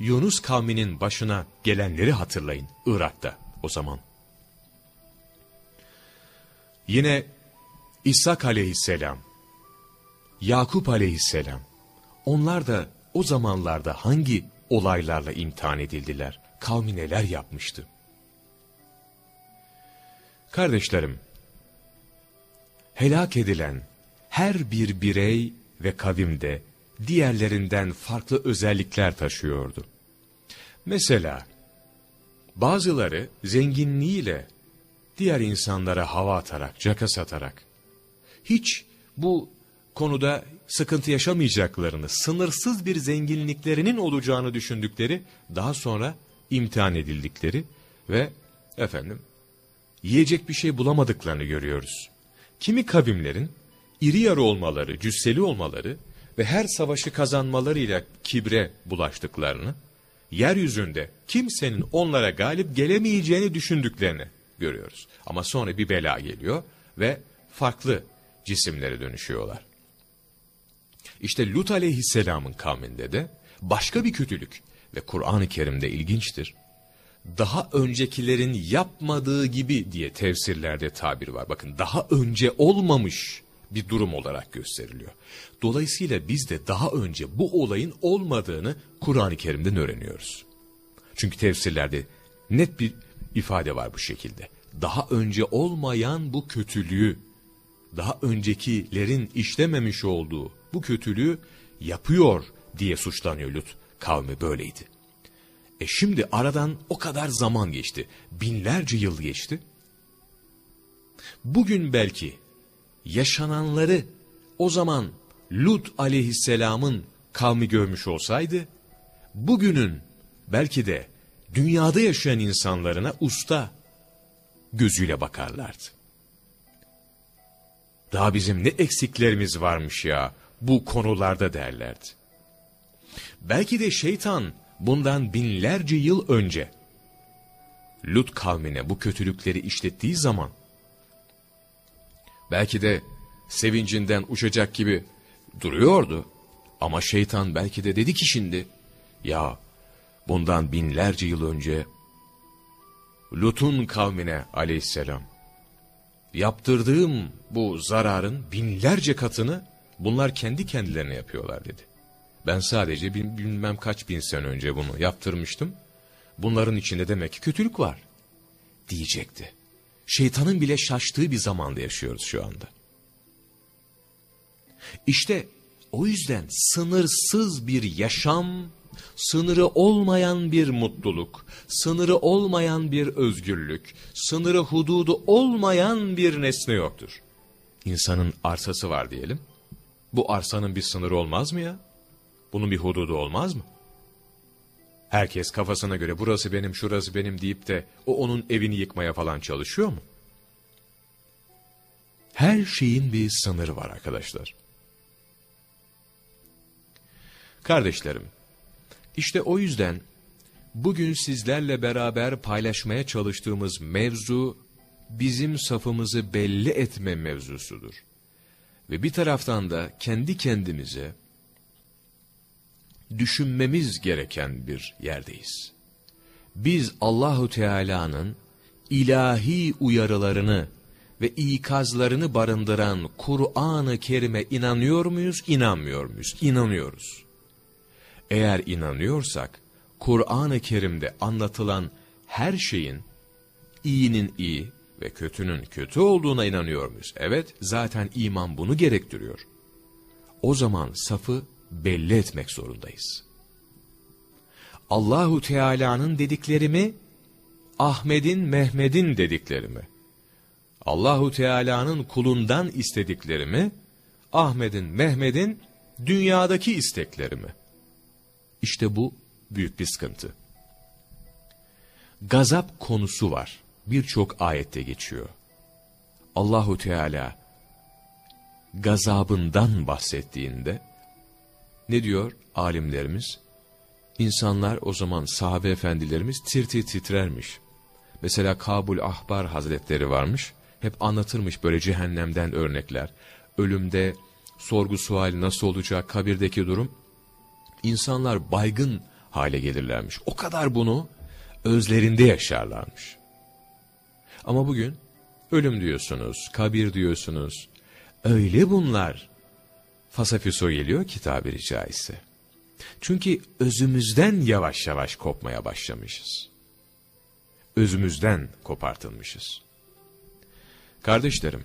Yunus kavminin başına gelenleri hatırlayın Irak'ta o zaman. Yine İshak aleyhisselam, Yakup aleyhisselam, onlar da o zamanlarda hangi olaylarla imtihan edildiler, kavmi neler yapmıştı? Kardeşlerim, helak edilen her bir birey ve kavimde diğerlerinden farklı özellikler taşıyordu. Mesela bazıları zenginliğiyle diğer insanlara hava atarak, caka satarak hiç bu konuda sıkıntı yaşamayacaklarını, sınırsız bir zenginliklerinin olacağını düşündükleri, daha sonra imtihan edildikleri ve efendim yiyecek bir şey bulamadıklarını görüyoruz. Kimi kavimlerin iri yarı olmaları, cüsseli olmaları ve her savaşı kazanmalarıyla kibre bulaştıklarını, yeryüzünde kimsenin onlara galip gelemeyeceğini düşündüklerini görüyoruz. Ama sonra bir bela geliyor ve farklı cisimlere dönüşüyorlar. İşte Lut aleyhisselamın kavminde de başka bir kötülük ve Kur'an-ı Kerim'de ilginçtir. Daha öncekilerin yapmadığı gibi diye tefsirlerde tabir var. Bakın daha önce olmamış bir durum olarak gösteriliyor. Dolayısıyla biz de daha önce bu olayın olmadığını Kur'an-ı Kerim'den öğreniyoruz. Çünkü tefsirlerde net bir ifade var bu şekilde. Daha önce olmayan bu kötülüğü, daha öncekilerin işlememiş olduğu bu kötülüğü yapıyor diye suçlanıyor Lut. Kavmi böyleydi. E şimdi aradan o kadar zaman geçti. Binlerce yıl geçti. Bugün belki yaşananları o zaman Lut aleyhisselamın kavmi görmüş olsaydı, bugünün belki de dünyada yaşayan insanlarına usta gözüyle bakarlardı. Daha bizim ne eksiklerimiz varmış ya bu konularda derlerdi. Belki de şeytan bundan binlerce yıl önce Lut kavmine bu kötülükleri işlettiği zaman belki de sevincinden uçacak gibi duruyordu. Ama şeytan belki de dedi ki şimdi ya bundan binlerce yıl önce Lut'un kavmine aleyhisselam yaptırdığım bu zararın binlerce katını bunlar kendi kendilerine yapıyorlar dedi. Ben sadece bilmem kaç bin sene önce bunu yaptırmıştım. Bunların içinde demek ki kötülük var diyecekti. Şeytanın bile şaştığı bir zamanda yaşıyoruz şu anda. İşte o yüzden sınırsız bir yaşam, sınırı olmayan bir mutluluk, sınırı olmayan bir özgürlük, sınırı hududu olmayan bir nesne yoktur. İnsanın arsası var diyelim. Bu arsanın bir sınırı olmaz mı ya? Bunun bir hududu olmaz mı? Herkes kafasına göre burası benim şurası benim deyip de o onun evini yıkmaya falan çalışıyor mu? Her şeyin bir sınırı var arkadaşlar. Kardeşlerim, işte o yüzden bugün sizlerle beraber paylaşmaya çalıştığımız mevzu bizim safımızı belli etme mevzusudur. Ve bir taraftan da kendi kendimize düşünmemiz gereken bir yerdeyiz. Biz Allahu Teala'nın ilahi uyarılarını ve ikazlarını barındıran Kur'an-ı Kerim'e inanıyor muyuz, inanmıyor muyuz? İnanıyoruz. Eğer inanıyorsak, Kur'an-ı Kerim'de anlatılan her şeyin iyinin iyi ve kötünün kötü olduğuna inanıyor muyuz? Evet, zaten iman bunu gerektiriyor. O zaman safı belli etmek zorundayız. Allahu Teala'nın dediklerimi, Ahmet'in, Mehmet'in dediklerimi, Allahu Teala'nın kulundan istediklerimi, Ahmet'in, Mehmet'in dünyadaki isteklerimi. İşte bu büyük bir sıkıntı. Gazap konusu var. Birçok ayette geçiyor. Allahu Teala gazabından bahsettiğinde ne diyor alimlerimiz? İnsanlar o zaman sahabe efendilerimiz tir tir titrermiş. Mesela Kabul Ahbar Hazretleri varmış. Hep anlatırmış böyle cehennemden örnekler. Ölümde sorgu sual nasıl olacak, kabirdeki durum. İnsanlar baygın hale gelirlermiş. O kadar bunu özlerinde yaşarlarmış. Ama bugün ölüm diyorsunuz, kabir diyorsunuz. Öyle bunlar fasafiso geliyor ki tabiri caizse. Çünkü özümüzden yavaş yavaş kopmaya başlamışız. Özümüzden kopartılmışız. Kardeşlerim,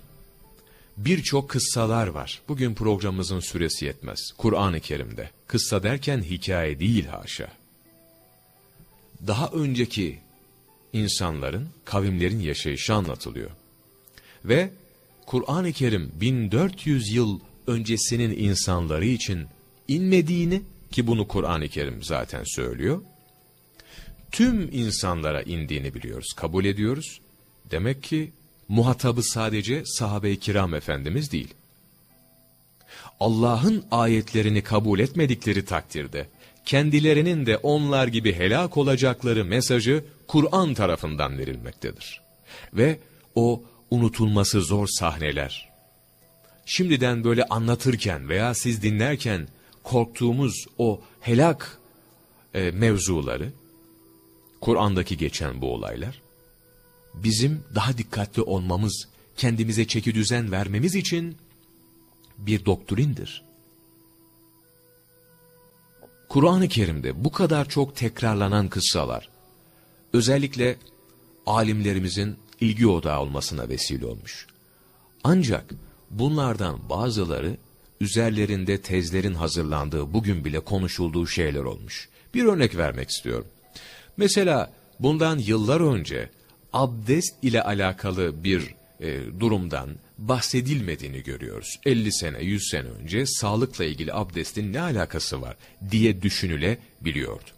birçok kıssalar var. Bugün programımızın süresi yetmez. Kur'an-ı Kerim'de. Kıssa derken hikaye değil haşa. Daha önceki insanların, kavimlerin yaşayışı anlatılıyor. Ve Kur'an-ı Kerim 1400 yıl öncesinin insanları için inmediğini ki bunu Kur'an-ı Kerim zaten söylüyor. Tüm insanlara indiğini biliyoruz, kabul ediyoruz. Demek ki muhatabı sadece sahabe-i kiram efendimiz değil. Allah'ın ayetlerini kabul etmedikleri takdirde, kendilerinin de onlar gibi helak olacakları mesajı Kur'an tarafından verilmektedir. Ve o unutulması zor sahneler, şimdiden böyle anlatırken veya siz dinlerken korktuğumuz o helak e, mevzuları, Kur'an'daki geçen bu olaylar, bizim daha dikkatli olmamız, kendimize çeki düzen vermemiz için bir doktrindir. Kur'an-ı Kerim'de bu kadar çok tekrarlanan kıssalar, özellikle alimlerimizin ilgi odağı olmasına vesile olmuş. Ancak bunlardan bazıları üzerlerinde tezlerin hazırlandığı bugün bile konuşulduğu şeyler olmuş. Bir örnek vermek istiyorum. Mesela bundan yıllar önce abdest ile alakalı bir e, durumdan bahsedilmediğini görüyoruz. 50 sene, 100 sene önce sağlıkla ilgili abdestin ne alakası var diye düşünülebiliyordu.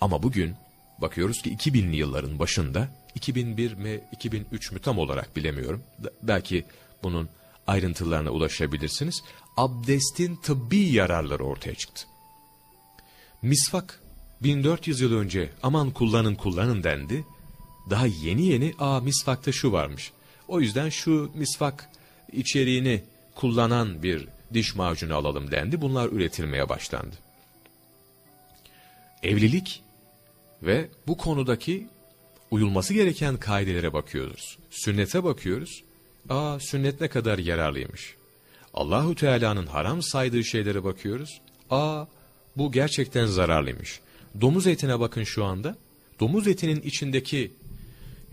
Ama bugün bakıyoruz ki 2000'li yılların başında 2001 mi 2003 mü tam olarak bilemiyorum. belki bunun ayrıntılarına ulaşabilirsiniz. Abdestin tıbbi yararları ortaya çıktı. Misvak 1400 yıl önce aman kullanın kullanın dendi. Daha yeni yeni aa misvakta şu varmış. O yüzden şu misvak içeriğini kullanan bir diş macunu alalım dendi. Bunlar üretilmeye başlandı. Evlilik ve bu konudaki uyulması gereken kaidelere bakıyoruz. Sünnete bakıyoruz. Aa sünnet ne kadar yararlıymış. Allahu Teala'nın haram saydığı şeylere bakıyoruz. Aa bu gerçekten zararlıymış. Domuz etine bakın şu anda. Domuz etinin içindeki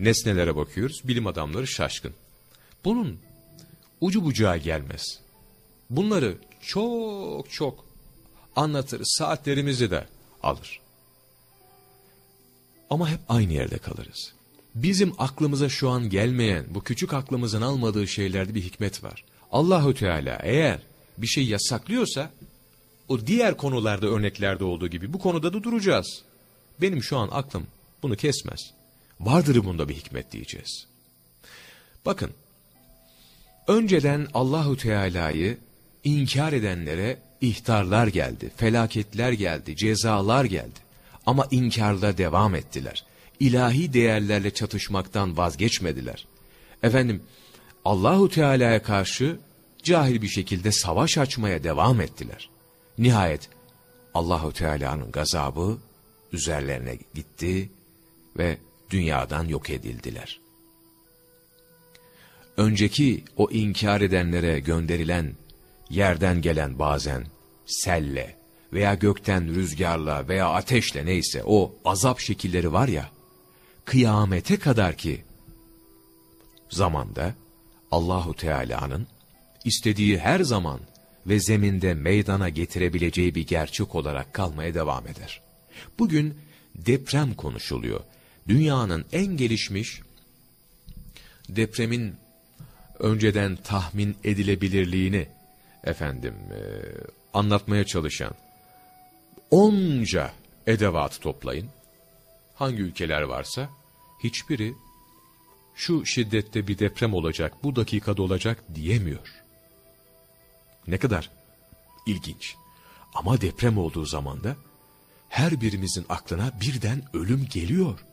nesnelere bakıyoruz. Bilim adamları şaşkın. Bunun ucu bucağı gelmez. Bunları çok çok anlatırız. Saatlerimizi de alır. Ama hep aynı yerde kalırız. Bizim aklımıza şu an gelmeyen, bu küçük aklımızın almadığı şeylerde bir hikmet var. Allahü Teala eğer bir şey yasaklıyorsa, o diğer konularda örneklerde olduğu gibi bu konuda da duracağız. Benim şu an aklım bunu kesmez. Vardır bunda bir hikmet diyeceğiz. Bakın, önceden Allahü Teala'yı inkar edenlere ihtarlar geldi, felaketler geldi, cezalar geldi. Ama inkarda devam ettiler. İlahi değerlerle çatışmaktan vazgeçmediler. Efendim, Allahu Teala'ya karşı cahil bir şekilde savaş açmaya devam ettiler. Nihayet Allahu Teala'nın gazabı üzerlerine gitti ve dünyadan yok edildiler. Önceki o inkar edenlere gönderilen yerden gelen bazen selle veya gökten rüzgarla veya ateşle neyse o azap şekilleri var ya, kıyamete kadar ki zamanda Allahu Teala'nın istediği her zaman ve zeminde meydana getirebileceği bir gerçek olarak kalmaya devam eder. Bugün deprem konuşuluyor. Dünyanın en gelişmiş depremin önceden tahmin edilebilirliğini efendim e, anlatmaya çalışan onca edevatı toplayın. Hangi ülkeler varsa hiçbiri şu şiddette bir deprem olacak, bu dakikada olacak diyemiyor. Ne kadar ilginç. Ama deprem olduğu zaman da her birimizin aklına birden ölüm geliyor.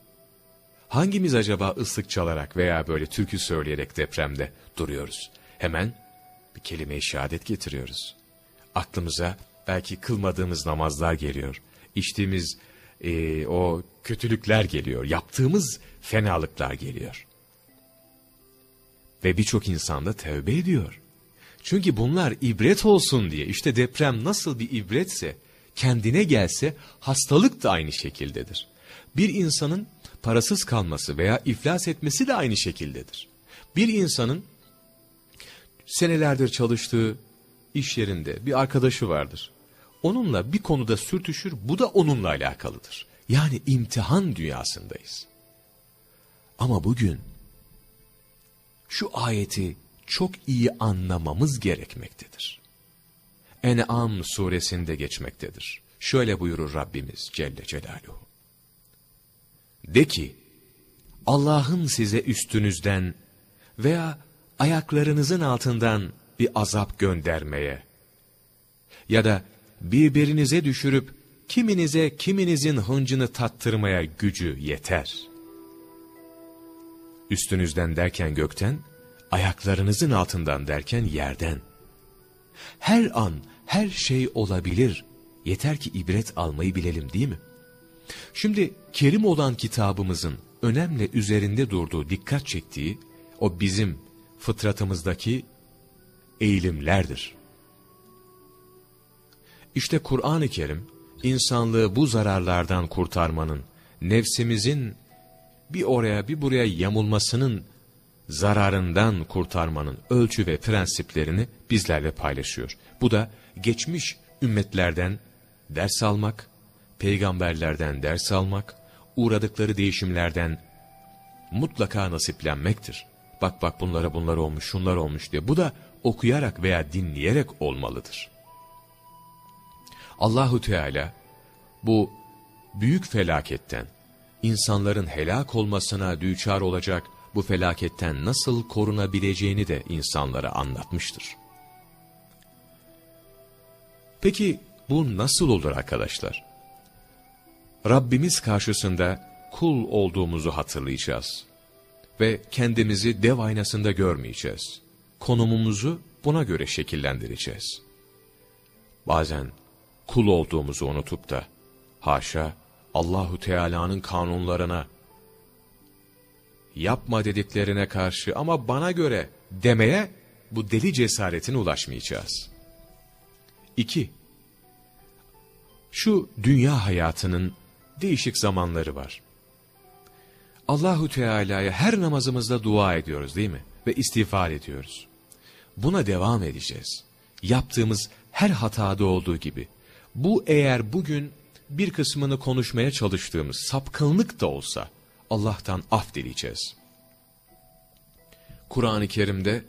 Hangimiz acaba ıslık çalarak veya böyle türkü söyleyerek depremde duruyoruz? Hemen bir kelime-i şehadet getiriyoruz. Aklımıza belki kılmadığımız namazlar geliyor. İçtiğimiz e, o kötülükler geliyor. Yaptığımız fenalıklar geliyor. Ve birçok insan da tevbe ediyor. Çünkü bunlar ibret olsun diye. İşte deprem nasıl bir ibretse, kendine gelse hastalık da aynı şekildedir. Bir insanın parasız kalması veya iflas etmesi de aynı şekildedir. Bir insanın senelerdir çalıştığı iş yerinde bir arkadaşı vardır. Onunla bir konuda sürtüşür, bu da onunla alakalıdır. Yani imtihan dünyasındayız. Ama bugün şu ayeti çok iyi anlamamız gerekmektedir. En'am suresinde geçmektedir. Şöyle buyurur Rabbimiz Celle Celaluhu. De ki, Allah'ın size üstünüzden veya ayaklarınızın altından bir azap göndermeye ya da birbirinize düşürüp kiminize kiminizin hıncını tattırmaya gücü yeter. Üstünüzden derken gökten, ayaklarınızın altından derken yerden. Her an her şey olabilir. Yeter ki ibret almayı bilelim değil mi? Şimdi kerim olan kitabımızın önemli üzerinde durduğu, dikkat çektiği o bizim fıtratımızdaki eğilimlerdir. İşte Kur'an-ı Kerim, insanlığı bu zararlardan kurtarmanın, nefsimizin bir oraya bir buraya yamulmasının zararından kurtarmanın ölçü ve prensiplerini bizlerle paylaşıyor. Bu da geçmiş ümmetlerden ders almak, peygamberlerden ders almak, uğradıkları değişimlerden mutlaka nasiplenmektir. Bak bak bunlara bunlar olmuş, şunlar olmuş diye. Bu da okuyarak veya dinleyerek olmalıdır. Allahu Teala bu büyük felaketten, insanların helak olmasına düçar olacak bu felaketten nasıl korunabileceğini de insanlara anlatmıştır. Peki bu nasıl olur arkadaşlar? Rabbimiz karşısında kul olduğumuzu hatırlayacağız. Ve kendimizi dev aynasında görmeyeceğiz. Konumumuzu buna göre şekillendireceğiz. Bazen kul olduğumuzu unutup da haşa Allahu Teala'nın kanunlarına yapma dediklerine karşı ama bana göre demeye bu deli cesaretine ulaşmayacağız. 2. Şu dünya hayatının değişik zamanları var. Allahu Teala'ya her namazımızda dua ediyoruz değil mi? Ve istiğfar ediyoruz. Buna devam edeceğiz. Yaptığımız her hatada olduğu gibi. Bu eğer bugün bir kısmını konuşmaya çalıştığımız sapkınlık da olsa Allah'tan af dileyeceğiz. Kur'an-ı Kerim'de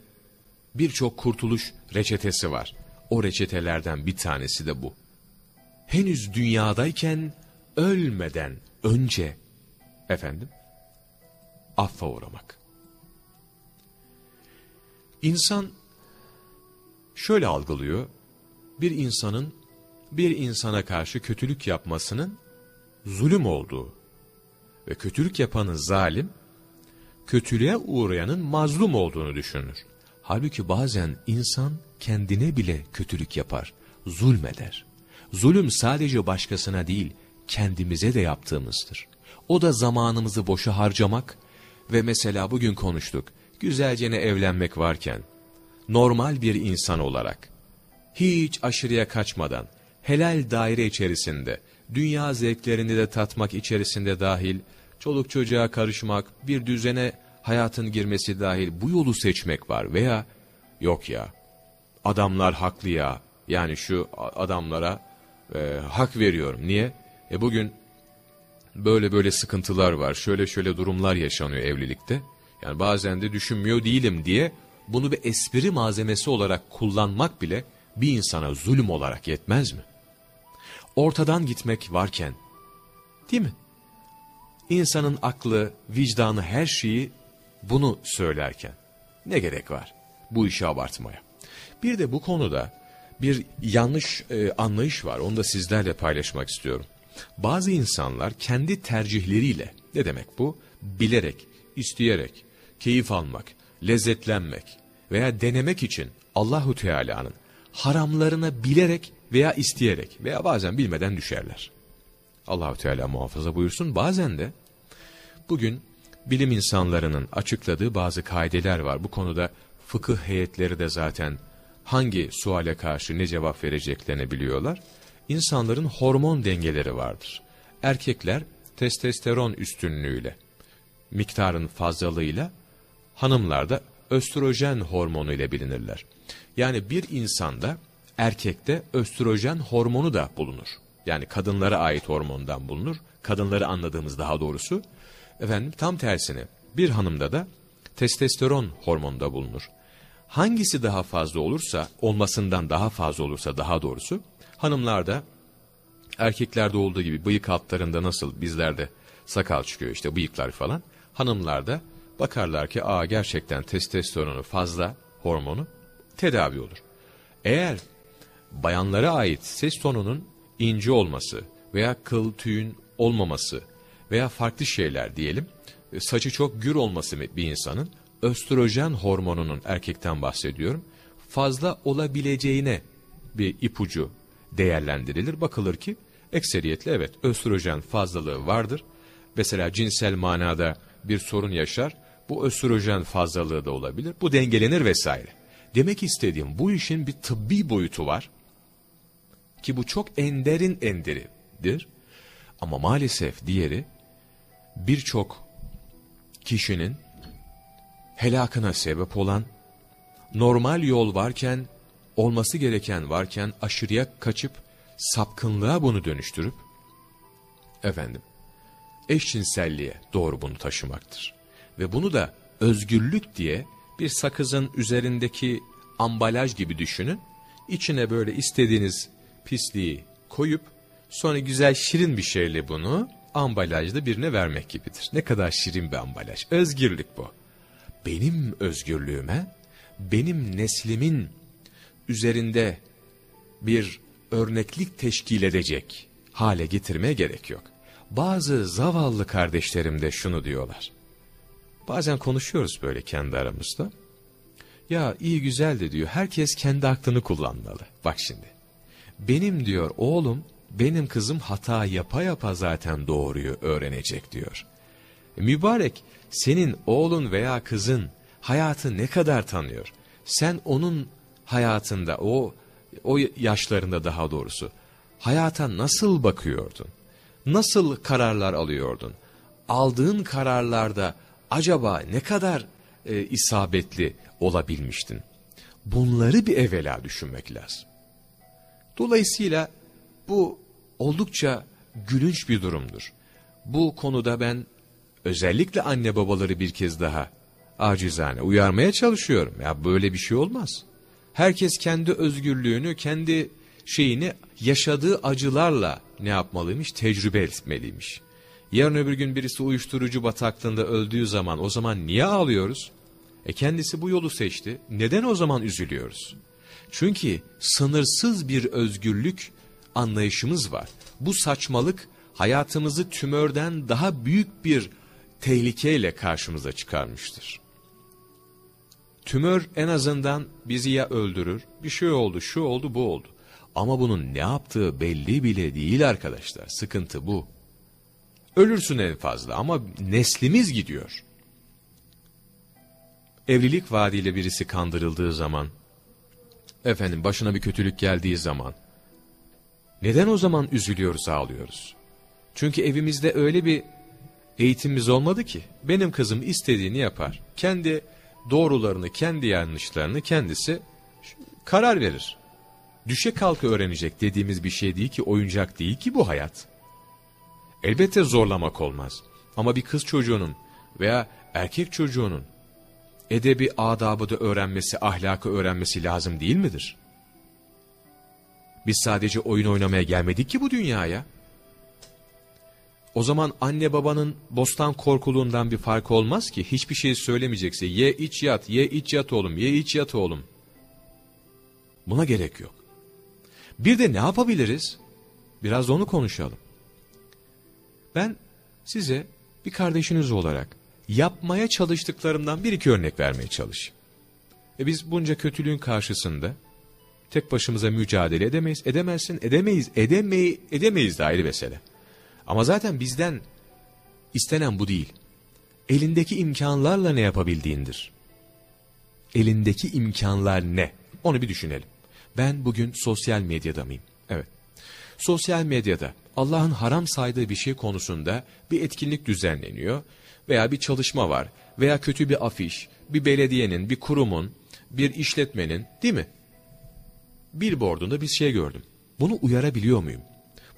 birçok kurtuluş reçetesi var. O reçetelerden bir tanesi de bu. Henüz dünyadayken ölmeden önce efendim affa uğramak. İnsan şöyle algılıyor. Bir insanın bir insana karşı kötülük yapmasının zulüm olduğu ve kötülük yapanın zalim, kötülüğe uğrayanın mazlum olduğunu düşünür. Halbuki bazen insan kendine bile kötülük yapar, zulmeder. Zulüm sadece başkasına değil, kendimize de yaptığımızdır. O da zamanımızı boşa harcamak ve mesela bugün konuştuk, güzelce ne evlenmek varken, normal bir insan olarak, hiç aşırıya kaçmadan, helal daire içerisinde, dünya zevklerini de tatmak içerisinde dahil, çoluk çocuğa karışmak, bir düzene hayatın girmesi dahil bu yolu seçmek var veya yok ya, adamlar haklı ya, yani şu adamlara e, hak veriyorum. Niye? E bugün böyle böyle sıkıntılar var, şöyle şöyle durumlar yaşanıyor evlilikte. Yani bazen de düşünmüyor değilim diye bunu bir espri malzemesi olarak kullanmak bile bir insana zulüm olarak yetmez mi? Ortadan gitmek varken, değil mi? İnsanın aklı, vicdanı her şeyi bunu söylerken ne gerek var bu işi abartmaya? Bir de bu konuda bir yanlış e, anlayış var. Onu da sizlerle paylaşmak istiyorum. Bazı insanlar kendi tercihleriyle, ne demek bu? Bilerek, isteyerek, keyif almak, lezzetlenmek veya denemek için Allahu Teala'nın haramlarına bilerek veya isteyerek veya bazen bilmeden düşerler. Allahu Teala muhafaza buyursun. Bazen de bugün bilim insanlarının açıkladığı bazı kaideler var. Bu konuda fıkıh heyetleri de zaten hangi suale karşı ne cevap vereceklerini biliyorlar. İnsanların hormon dengeleri vardır. Erkekler testosteron üstünlüğüyle, miktarın fazlalığıyla, hanımlar da östrojen hormonu ile bilinirler. Yani bir insanda, erkekte östrojen hormonu da bulunur. Yani kadınlara ait hormondan bulunur. Kadınları anladığımız daha doğrusu. Efendim tam tersine bir hanımda da testosteron hormonu da bulunur. Hangisi daha fazla olursa, olmasından daha fazla olursa daha doğrusu, hanımlarda, erkeklerde olduğu gibi bıyık altlarında nasıl bizlerde sakal çıkıyor işte bıyıklar falan, hanımlarda bakarlar ki aa gerçekten testosteronu fazla hormonu tedavi olur. Eğer bayanlara ait ses tonunun ince olması veya kıl tüyün olmaması veya farklı şeyler diyelim, saçı çok gür olması bir insanın östrojen hormonunun erkekten bahsediyorum fazla olabileceğine bir ipucu değerlendirilir. Bakılır ki ekseriyetle evet östrojen fazlalığı vardır. Mesela cinsel manada bir sorun yaşar. Bu östrojen fazlalığı da olabilir. Bu dengelenir vesaire. Demek istediğim bu işin bir tıbbi boyutu var. Ki bu çok enderin enderidir. Ama maalesef diğeri birçok kişinin helakına sebep olan, normal yol varken, olması gereken varken aşırıya kaçıp, sapkınlığa bunu dönüştürüp, efendim, eşcinselliğe doğru bunu taşımaktır. Ve bunu da özgürlük diye bir sakızın üzerindeki ambalaj gibi düşünün. İçine böyle istediğiniz pisliği koyup sonra güzel şirin bir şeyle bunu ambalajda birine vermek gibidir. Ne kadar şirin bir ambalaj. Özgürlük bu. Benim özgürlüğüme, benim neslimin üzerinde bir örneklik teşkil edecek hale getirmeye gerek yok. Bazı zavallı kardeşlerim de şunu diyorlar. Bazen konuşuyoruz böyle kendi aramızda. Ya iyi güzel de diyor herkes kendi aklını kullanmalı. Bak şimdi. Benim diyor oğlum, benim kızım hata yapa yapa zaten doğruyu öğrenecek diyor. Mübarek senin oğlun veya kızın hayatı ne kadar tanıyor? Sen onun hayatında o o yaşlarında daha doğrusu hayata nasıl bakıyordun? Nasıl kararlar alıyordun? Aldığın kararlarda acaba ne kadar e, isabetli olabilmiştin? Bunları bir evvela düşünmek lazım. Dolayısıyla bu oldukça gülünç bir durumdur. Bu konuda ben özellikle anne babaları bir kez daha acizane uyarmaya çalışıyorum. Ya böyle bir şey olmaz. Herkes kendi özgürlüğünü, kendi şeyini yaşadığı acılarla ne yapmalıymış? Tecrübe etmeliymiş. Yarın öbür gün birisi uyuşturucu bataklığında öldüğü zaman o zaman niye ağlıyoruz? E kendisi bu yolu seçti. Neden o zaman üzülüyoruz? Çünkü sınırsız bir özgürlük anlayışımız var. Bu saçmalık hayatımızı tümörden daha büyük bir tehlikeyle karşımıza çıkarmıştır. Tümör en azından bizi ya öldürür, bir şey oldu, şu oldu, bu oldu. Ama bunun ne yaptığı belli bile değil arkadaşlar. Sıkıntı bu. Ölürsün en fazla ama neslimiz gidiyor. Evlilik vaadiyle birisi kandırıldığı zaman, efendim başına bir kötülük geldiği zaman, neden o zaman üzülüyoruz, ağlıyoruz? Çünkü evimizde öyle bir eğitimimiz olmadı ki, benim kızım istediğini yapar. Kendi doğrularını, kendi yanlışlarını kendisi karar verir. Düşe kalka öğrenecek dediğimiz bir şey değil ki, oyuncak değil ki bu hayat. Elbette zorlamak olmaz. Ama bir kız çocuğunun veya erkek çocuğunun edebi adabı da öğrenmesi, ahlakı öğrenmesi lazım değil midir? Biz sadece oyun oynamaya gelmedik ki bu dünyaya. O zaman anne babanın bostan korkuluğundan bir farkı olmaz ki. Hiçbir şey söylemeyecekse ye iç yat, ye iç yat oğlum, ye iç yat oğlum. Buna gerek yok. Bir de ne yapabiliriz? Biraz onu konuşalım. Ben size bir kardeşiniz olarak yapmaya çalıştıklarımdan bir iki örnek vermeye çalışayım. E biz bunca kötülüğün karşısında tek başımıza mücadele edemeyiz. Edemezsin, edemeyiz, edemeyi, edemeyiz de ayrı mesele. Ama zaten bizden istenen bu değil. Elindeki imkanlarla ne yapabildiğindir. Elindeki imkanlar ne? Onu bir düşünelim. Ben bugün sosyal medyada mıyım? Evet. Sosyal medyada Allah'ın haram saydığı bir şey konusunda bir etkinlik düzenleniyor veya bir çalışma var veya kötü bir afiş, bir belediyenin, bir kurumun, bir işletmenin değil mi? Billboardunda bir şey gördüm. Bunu uyarabiliyor muyum?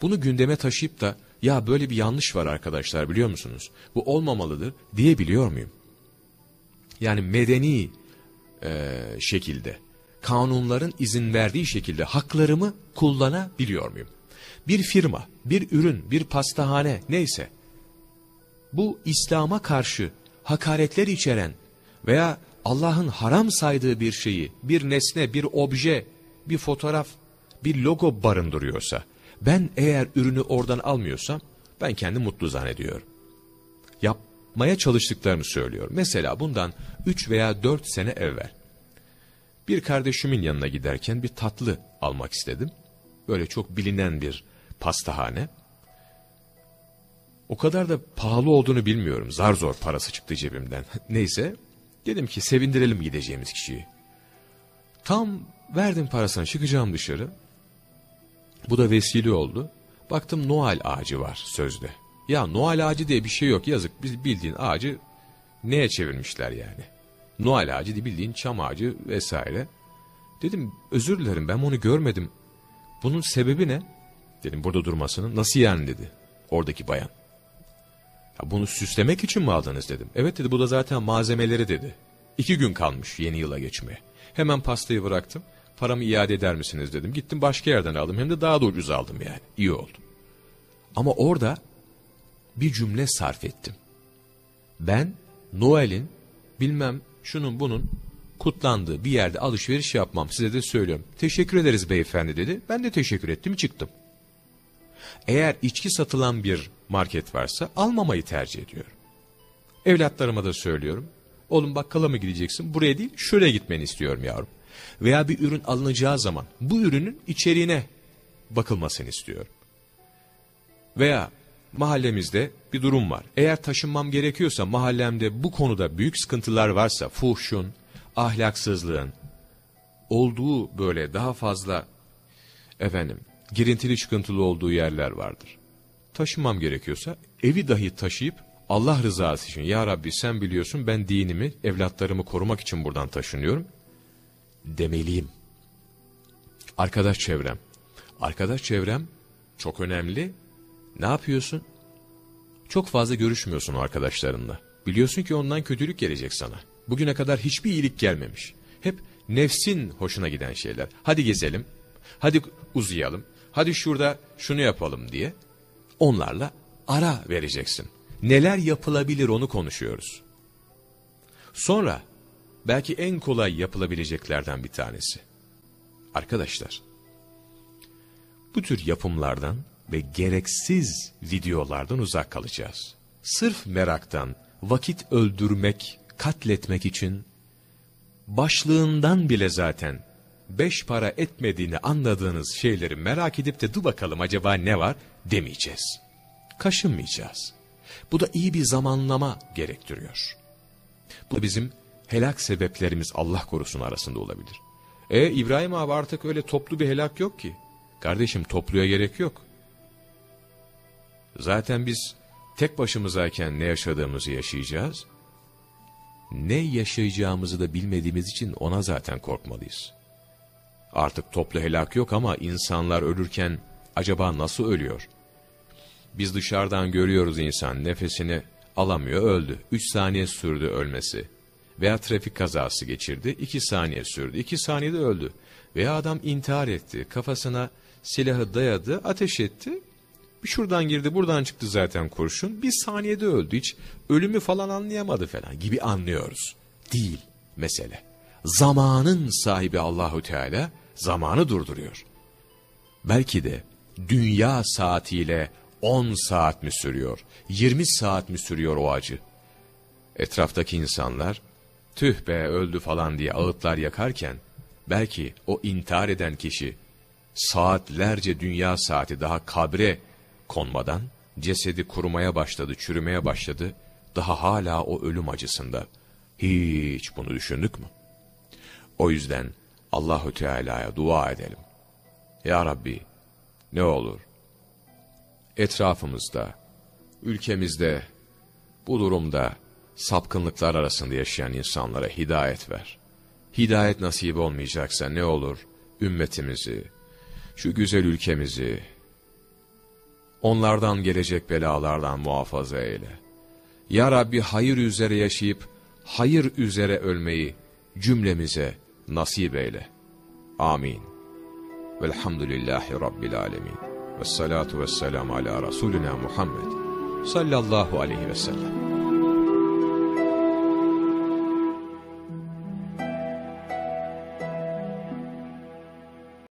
Bunu gündeme taşıyıp da ya böyle bir yanlış var arkadaşlar biliyor musunuz? Bu olmamalıdır diyebiliyor muyum? Yani medeni e, şekilde, kanunların izin verdiği şekilde haklarımı kullanabiliyor muyum? Bir firma, bir ürün, bir pastahane neyse bu İslam'a karşı hakaretler içeren veya Allah'ın haram saydığı bir şeyi, bir nesne, bir obje, bir fotoğraf, bir logo barındırıyorsa, ben eğer ürünü oradan almıyorsam, ben kendi mutlu zannediyorum. Yapmaya çalıştıklarını söylüyor. Mesela bundan 3 veya 4 sene evvel, bir kardeşimin yanına giderken bir tatlı almak istedim. Böyle çok bilinen bir pastahane. O kadar da pahalı olduğunu bilmiyorum. Zar zor parası çıktı cebimden. Neyse dedim ki sevindirelim gideceğimiz kişiyi. Tam verdim parasını çıkacağım dışarı. Bu da vesile oldu. Baktım Noel ağacı var sözde. Ya Noel ağacı diye bir şey yok yazık. Biz bildiğin ağacı neye çevirmişler yani. Noel ağacı diye bildiğin çam ağacı vesaire. Dedim özür dilerim ben onu görmedim. Bunun sebebi ne? Dedim burada durmasının. Nasıl yani dedi oradaki bayan. Ya bunu süslemek için mi aldınız dedim. Evet dedi bu da zaten malzemeleri dedi. İki gün kalmış yeni yıla geçmeye. Hemen pastayı bıraktım. Paramı iade eder misiniz dedim. Gittim başka yerden aldım. Hem de daha da ucuz aldım yani. İyi oldu. Ama orada bir cümle sarf ettim. Ben Noel'in bilmem şunun bunun kutlandığı bir yerde alışveriş yapmam size de söylüyorum. Teşekkür ederiz beyefendi dedi. Ben de teşekkür ettim çıktım. Eğer içki satılan bir market varsa almamayı tercih ediyorum. Evlatlarıma da söylüyorum. Oğlum bakkala mı gideceksin? Buraya değil şuraya gitmeni istiyorum yavrum. Veya bir ürün alınacağı zaman bu ürünün içeriğine bakılmasını istiyorum. Veya mahallemizde bir durum var. Eğer taşınmam gerekiyorsa mahallemde bu konuda büyük sıkıntılar varsa fuhşun, ahlaksızlığın olduğu böyle daha fazla efendim girintili çıkıntılı olduğu yerler vardır. Taşınmam gerekiyorsa evi dahi taşıyıp Allah rızası için ya Rabbi sen biliyorsun ben dinimi evlatlarımı korumak için buradan taşınıyorum demeliyim. Arkadaş çevrem. Arkadaş çevrem çok önemli. Ne yapıyorsun? Çok fazla görüşmüyorsun arkadaşlarınla. Biliyorsun ki ondan kötülük gelecek sana. Bugüne kadar hiçbir iyilik gelmemiş. Hep nefsin hoşuna giden şeyler. Hadi gezelim, hadi uzayalım, hadi şurada şunu yapalım diye onlarla ara vereceksin. Neler yapılabilir onu konuşuyoruz. Sonra belki en kolay yapılabileceklerden bir tanesi. Arkadaşlar, bu tür yapımlardan ve gereksiz videolardan uzak kalacağız. Sırf meraktan, vakit öldürmek, katletmek için başlığından bile zaten beş para etmediğini anladığınız şeyleri merak edip de dur bakalım acaba ne var demeyeceğiz. Kaşınmayacağız. Bu da iyi bir zamanlama gerektiriyor. Bu bizim helak sebeplerimiz Allah korusun arasında olabilir. E İbrahim abi artık öyle toplu bir helak yok ki. Kardeşim topluya gerek yok. Zaten biz tek başımızayken ne yaşadığımızı yaşayacağız. Ne yaşayacağımızı da bilmediğimiz için ona zaten korkmalıyız. Artık toplu helak yok ama insanlar ölürken acaba nasıl ölüyor? Biz dışarıdan görüyoruz insan nefesini alamıyor öldü. Üç saniye sürdü ölmesi. Veya trafik kazası geçirdi. iki saniye sürdü. iki saniyede öldü. Veya adam intihar etti. Kafasına silahı dayadı, ateş etti. Bir şuradan girdi, buradan çıktı zaten kurşun. Bir saniyede öldü. Hiç ölümü falan anlayamadı falan gibi anlıyoruz. Değil mesele. Zamanın sahibi Allahu Teala zamanı durduruyor. Belki de dünya saatiyle 10 saat mi sürüyor, 20 saat mi sürüyor o acı? Etraftaki insanlar tüh be öldü falan diye ağıtlar yakarken belki o intihar eden kişi saatlerce dünya saati daha kabre konmadan cesedi kurumaya başladı, çürümeye başladı. Daha hala o ölüm acısında. Hiç bunu düşündük mü? O yüzden Allahu Teala'ya dua edelim. Ya Rabbi ne olur etrafımızda, ülkemizde bu durumda sapkınlıklar arasında yaşayan insanlara hidayet ver. Hidayet nasip olmayacaksa ne olur ümmetimizi, şu güzel ülkemizi, onlardan gelecek belalardan muhafaza eyle. Ya Rabbi hayır üzere yaşayıp, hayır üzere ölmeyi cümlemize nasip eyle. Amin. Velhamdülillahi Rabbil Alemin. Vessalatu vesselamu ala Resulina Muhammed sallallahu aleyhi ve sellem.